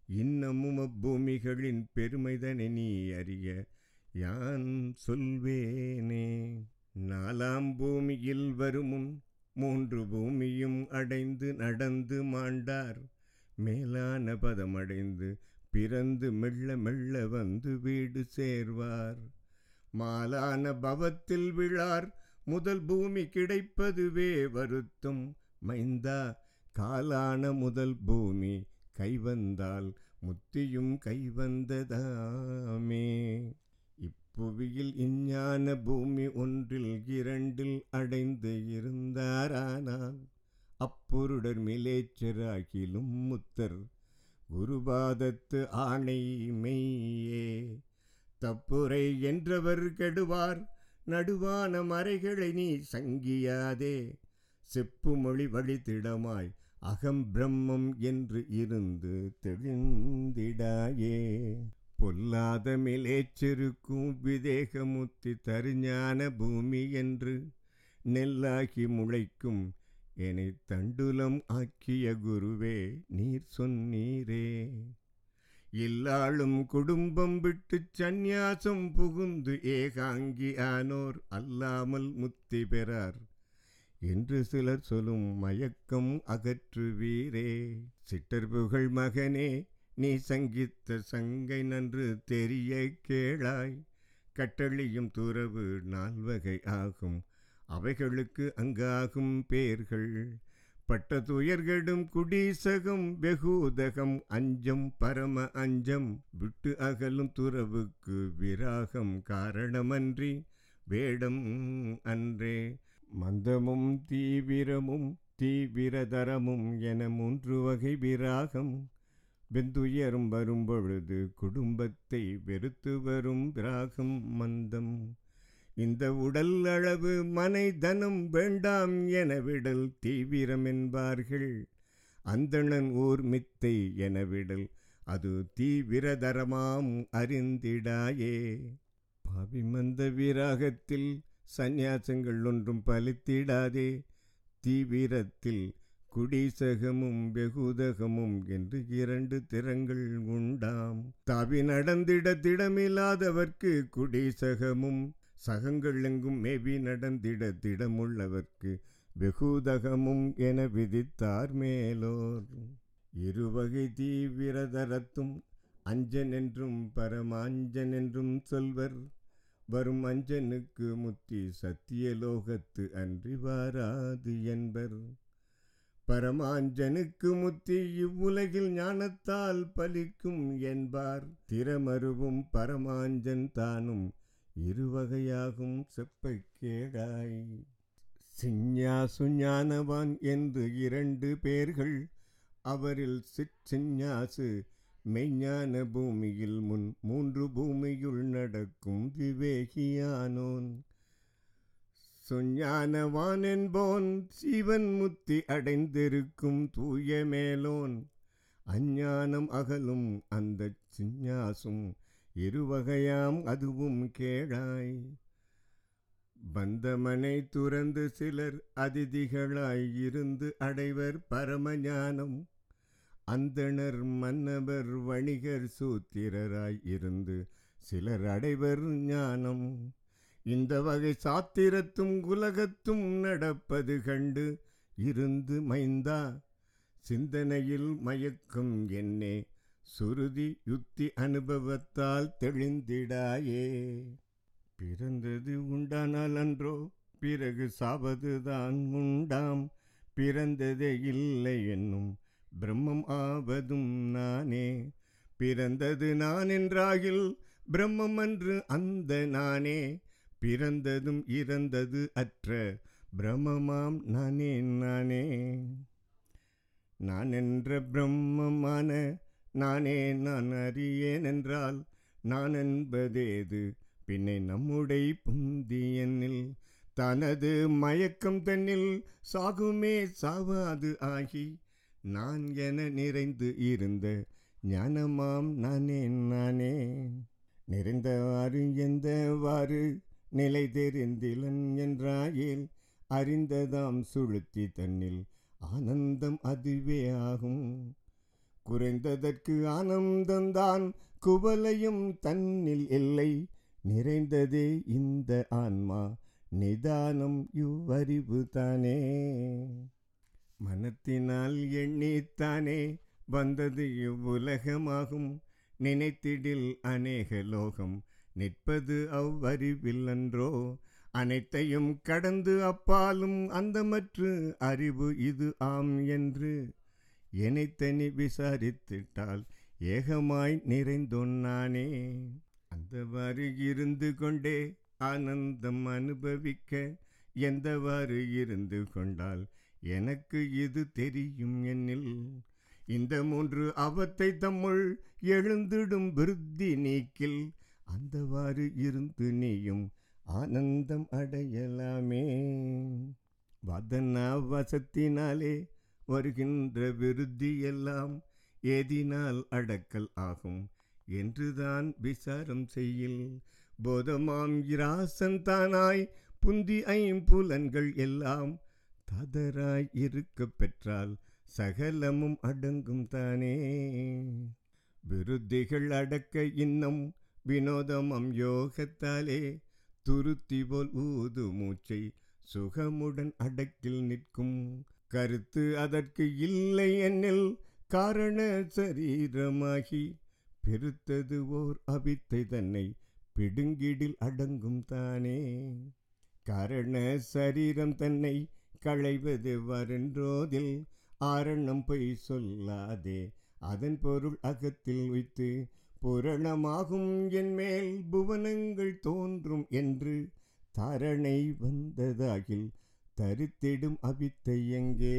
இன்னமும் அப்பூமிகளின் பெருமைதனை நீ அறிய யான் சொல்வேனே. நாலாம் பூமியில் வருமும் மூன்று பூமியும் அடைந்து நடந்து மாண்டார். மேலான பதமடைந்து பிறந்து மெல்ல மெல்ல வந்து வீடு சேர்வார். மாலான பவத்தில் விழார். முதல் பூமி கிடைப்பதுவே வருத்தும். மைந்தா காலான முதல் பூமி கைவந்தால் முத்தியும் கைவந்ததாமே இப்புவியில் இஞ்ஞான பூமி ஒன்றில் இரண்டில் அடைந்து இருந்தாரானால் அப்பொருடர் மிலேச்சராகிலும் முத்தர் குருபாதத்து ஆணை மெய்யே. தப்புரை என்றவர் கெடுவார் நடுவான மறைகளை நீ சங்கியாதே. செப்புமொழி வழித்திடமாய் அகம் பிரம்மம் என்று இருந்து தெளிந்திடாயே. பொல்லாத மிலேச்சிருக்கும் விதேகமுத்தி தருஞான பூமி என்று நெல்லாகி முளைக்கும் என்னை தண்டுலம் ஆக்கிய குருவே நீர் சொன்னீரே இல்லாளும் குடும்பம் விட்டு சந்நியாசம் புகுந்து ஏகாங்கி ஆனோர் அல்லாமல் முத்தி பெறார். என்று சிலர் சொல்லும் மயக்கம் அகற்றுவீரே சிட்டர் புகழ் மகனே நீ சங்கித்த சங்கை நன்று தெரிய கேளாய். கட்டளியும் துறவு நால்வகை ஆகும். அவைகளுக்கு அங்காகும் பேர்கள். பட்ட துயர்கடும் குடீசகம் வெகுதகம் அஞ்சம் பரம அஞ்சம் விட்டு அகலும் துறவுக்கு விராகம் காரணமன்றி வேடம் அன்றே. மந்தமும் தீவிரமும் தீவிரதரமும் என மூன்று வகை விராகம். வெந்துயரும் வரும் பொழுது குடும்பத்தை வெறுத்து வரும் விராகம் மந்தம். இந்த உடல் அளவு மனை தனம் வேண்டாம் என விடல் தீவிரம் என்பார்கள். அந்தணன் ஓர் மித்தை என விடல் அது தீவிரதரமாம் அறிந்திடாயே. பாவிமந்த விராகத்தில் சந்நியாசங்கள் ஒன்றும் பலித்திடாதே. தீவிரத்தில் குடிசகமும் வெகுதகமும் என்று இரண்டு திறங்கள் உண்டாம். தவி நடந்திட திடமில்லாதவர்க்கு குடிசகமும் சகங்களெங்கும் மேவி நடந்திட திடமுள்ளவர்க்கு வெகுதகமும் என விதித்தார் மேலோர். இருவகை தீவிரதரத்தும் அஞ்சன் என்றும் பரமாஞ்சன் என்றும் சொல்வர். வரும் அஞ்சனுக்கு முத்தி சத்தியலோகத்து அன்றி வாராது என்பர். பரமாஞ்சனுக்கு முத்தி இவ்வுலகில் ஞானத்தால் பலிக்கும் என்பார். திறமருவும் பரமாஞ்சன் தானும் இருவகையாகும் செப்ப கேடாய் சிஞ்ஞாசு ஞானவான் என்று இரண்டு பேர்கள் அவரில் சிஞ்ஞாசு மெய்ஞான பூமியில் முன் மூன்று பூமியுள் நடக்கும் விவேகியானோன். சுஞானவான் என்போன் சீவன் முத்தி அடைந்திருக்கும் தூய மேலோன். அஞ்ஞானம் அகலும் அந்த சிஞ்ஞாசும் இருவகையாம் அதுவும் கேளாய். பந்தமனை துறந்து சிலர் அதிதிகளாய் இருந்து அடைவர் பரமஞானம். அந்தணர் மன்னவர் வணிகர் சூத்திரராய் இருந்து சிலர் அடைவர் ஞானம். இந்த வகை சாத்திரத்தும் உலகத்தும் நடப்பது கண்டு இருந்து மைந்தா. சிந்தனையில் மயக்கும் என்னே சுருதி யுத்தி அனுபவத்தால் தெளிந்திடாயே. பிறந்தது உண்டானால் அன்றோ பிறகு சாவதுதான் உண்டாம். பிறந்ததே இல்லை என்னும் பிரம்மம் ஆவதும் நானே. பிறந்தது நான் என்றாகில் பிரம்மம் அன்று அந்த நானே. பிறந்ததும் இறந்தது அற்ற பிரம்மமாம் நானே நானே. நான் என்ற பிரம்மமான நானே நான் அறியேன் என்றால் நான் என்பதேது பின்னை நம்முடைய புந்தியனில் தனது மயக்கம் தன்னில் சாகுமே சாவாது ஆகி நான் என நிறைந்து இருந்த ஞானமாம் நானே நானே. நிறைந்தவாறு எந்தவாறு நிலை தெரிந்திலன் என்றாயில் அறிந்ததாம் சுளுத்தி தன்னில் ஆனந்தம் அதுவே ஆகும். குறைந்ததற்கு ஆனந்தந்தான் குவலையும் தன்னில் இல்லை. நிறைந்ததே இந்த ஆன்மா நிதானம் இவ்வறிவு தானே. மனத்தினால் எண்ணித்தானே வந்தது இவ்வுலகமாகும். நினைத்திடில் அநேக லோகம் நிற்பது அவ்வறிவில்லன்றோ. அனைத்தையும் கடந்து அப்பாலும் அந்தமற்று அறிவு இது ஆம் என்று எனைத்தனி விசாரித்திட்டால் ஏகமாய் நிறைந்தொன்னானே. அந்தவாறு இருந்து கொண்டே ஆனந்தம் அனுபவிக்க எந்தவாறு இருந்து கொண்டால் எனக்கு இது தெரியும் என்னில் இந்த மூன்று அவத்தை தம்முள் எழுந்திடும் விருத்தி நீக்கில். அந்தவாறு இருந்து நீயும் ஆனந்தம் அடையலாமே. வதனா வசத்தினாலே வருகின்ற விருத்தி எல்லாம் ஏதினால் அடக்கல் ஆகும். என்றுதான் விசாரம் செய்யில். போதமாம் இராசன் தானாய் புந்தி ஐம்புலன்கள் எல்லாம் ததராய் இருக்க பெற்றால் சகலமும் அடங்கும் தானே. விருத்திகள் அடக்க இன்னும் வினோதமம் யோகத்தாலே துருத்தி போல் ஊது மூச்சை சுகமுடன் அடக்கில் நிற்கும். கருத்து அதற்கு இல்லை என்னில் காரண சரீரமாகி பெருத்தது ஓர் அபித்தை தன்னை பிடுங்கிடில் அடங்கும் தானே. காரண சரீரம் தன்னை களைவது வரன்றோதில் ஆரணம் பொய் சொல்லாதே. அதன் பொருள் அகத்தில் வைத்து புரணமாகும் என்மேல் புவனங்கள் தோன்றும் என்று தரணை வந்ததாகில் தரித்திடும் அவித்தை எங்கே?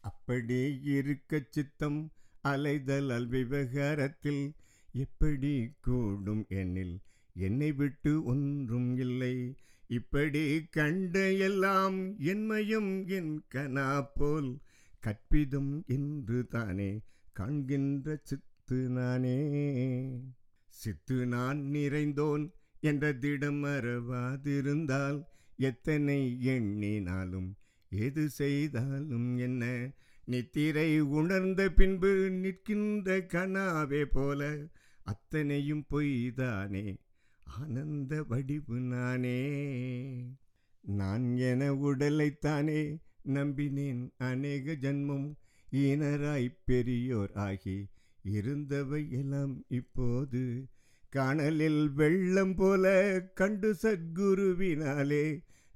அப்படி இருக்க சித்தம் அலைதல் விவகாரத்தில் எப்படி கூடும் எனில் என்னை விட்டு ஒன்றும் இல்லை. இப்படி கண்ட எல்லாம் என்மையும் என் கனா போல் கற்பிதும் என்று தானே. காண்கின்ற சித்து நானே. சித்து நான் நிறைந்தோன் என்ற திடம் மறவாதிருந்தால் எத்தனை எண்ணினாலும் எது செய்தாலும் என்ன? நித்திரை உணர்ந்த பின்பு நிற்கின்ற கனாவே போல அத்தனையும் பொய்தானே ஆனந்த வடிவு நானே. நான் என உடலைத்தானே நம்பினேன் அநேக ஜன்மம் ஈனராய் பெரியோர் ஆகி இருந்தவை எல்லாம் இப்போது. காணலில் வெள்ளம் போல கண்டு சத்குருவினாலே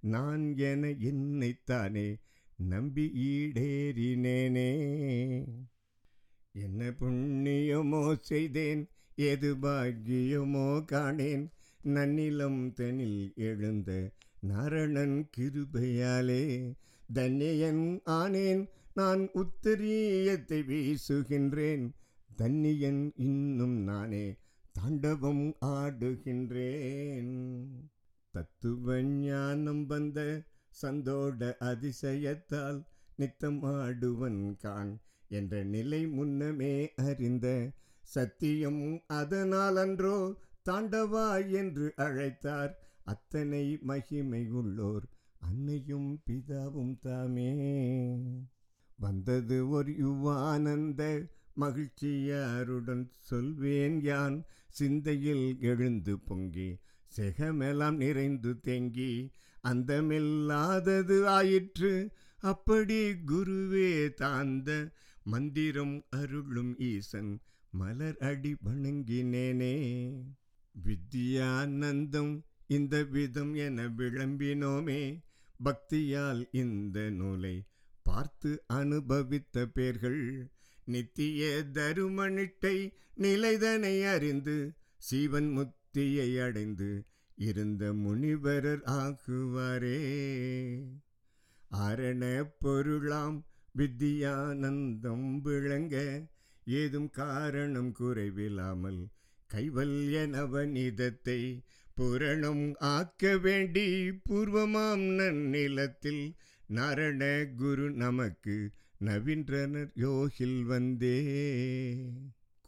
நான் என என்னைத்தானே நம்பி ஈடேறினேனே. என்ன புண்ணியமோ செய்தேன் எது பாக்கியமோ காணேன். நன்னிலம் தனில் எழுந்த நாரணன் கிருபையாலே தன்னியன் ஆனேன். நான் உத்தரியத்தை வீசுகின்றேன் தன்னியன் இன்னும் நானே தாண்டவம் ஆடுகின்றேன். தத்துவ ஞானம் வந்த சந்தோட அதிசயத்தால் நித்தம் ஆடுவன் கான் என்ற நிலை முன்னமே அறிந்த சத்தியம் அதனால் அன்றோ தாண்டவா என்று அழைத்தார். அத்தனை மகிமை உள்ளோர் அன்னையும் பிதாவும் தாமே. வந்தது ஒரு யுவானந்த மகிழ்ச்சியாருடன் சொல்வேன் யான். சிந்தையில் எழுந்து பொங்கி செகமெல்லாம் நிறைந்து தேங்கி அந்தமில்லாதது ஆயிற்று. அப்படி குருவே தாந்த மந்திரம் அருளும் ஈசன் மலர் அடி வணங்கினேனே. வித்யானந்தம் இந்த விதம் என விளம்பினோமே. பக்தியால் இந்த நூலை பார்த்து அனுபவித்த பேர்கள் நித்திய தருமனிட்டை நிலைதனை அறிந்து சீவன் முக்தியை அடைந்து இருந்த முனிவரர் ஆகுவாரே. அரண பொருளாம் வித்தியானந்தம் விளங்க ஏதும் காரணம் குறைவில்லாமல் கைவல்ய நவநீதத்தை புரணம் ஆக்க வேண்டி பூர்வமாம் நன்னிலத்தில் நரண குரு நமக்கு நவீன்றனர் யோகில் வந்தே.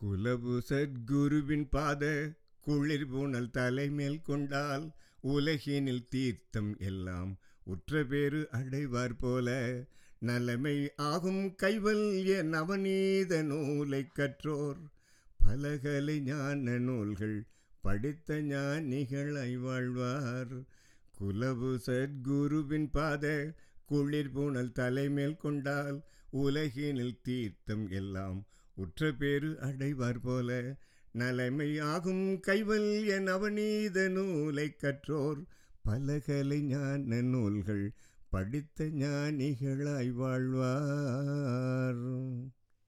குலபு சத்குருவின் பாத குளிர் பூனல் தலைமேல் கொண்டால் உலகினில் தீர்த்தம் எல்லாம் உற்ற பேரு அடைவார் போல நலமை ஆகும் கைவல்ய நவநீத நூலை கற்றோர். பலகலை ஞான நூல்கள் படித்த ஞானிகளை வாழ்வார். குலவு சத்குருவின் பாத குளிர் பூனல் தலைமேல் கொண்டால் உலகினில் தீர்த்தம் எல்லாம் உற்ற பேரு அடைவார் போல நலமையாகும் கைவல்ய நவநீத நூலை கற்றோர். பலகலை ஞான நூல்கள் படித்த ஞானிகளாய் வாழ்வார்.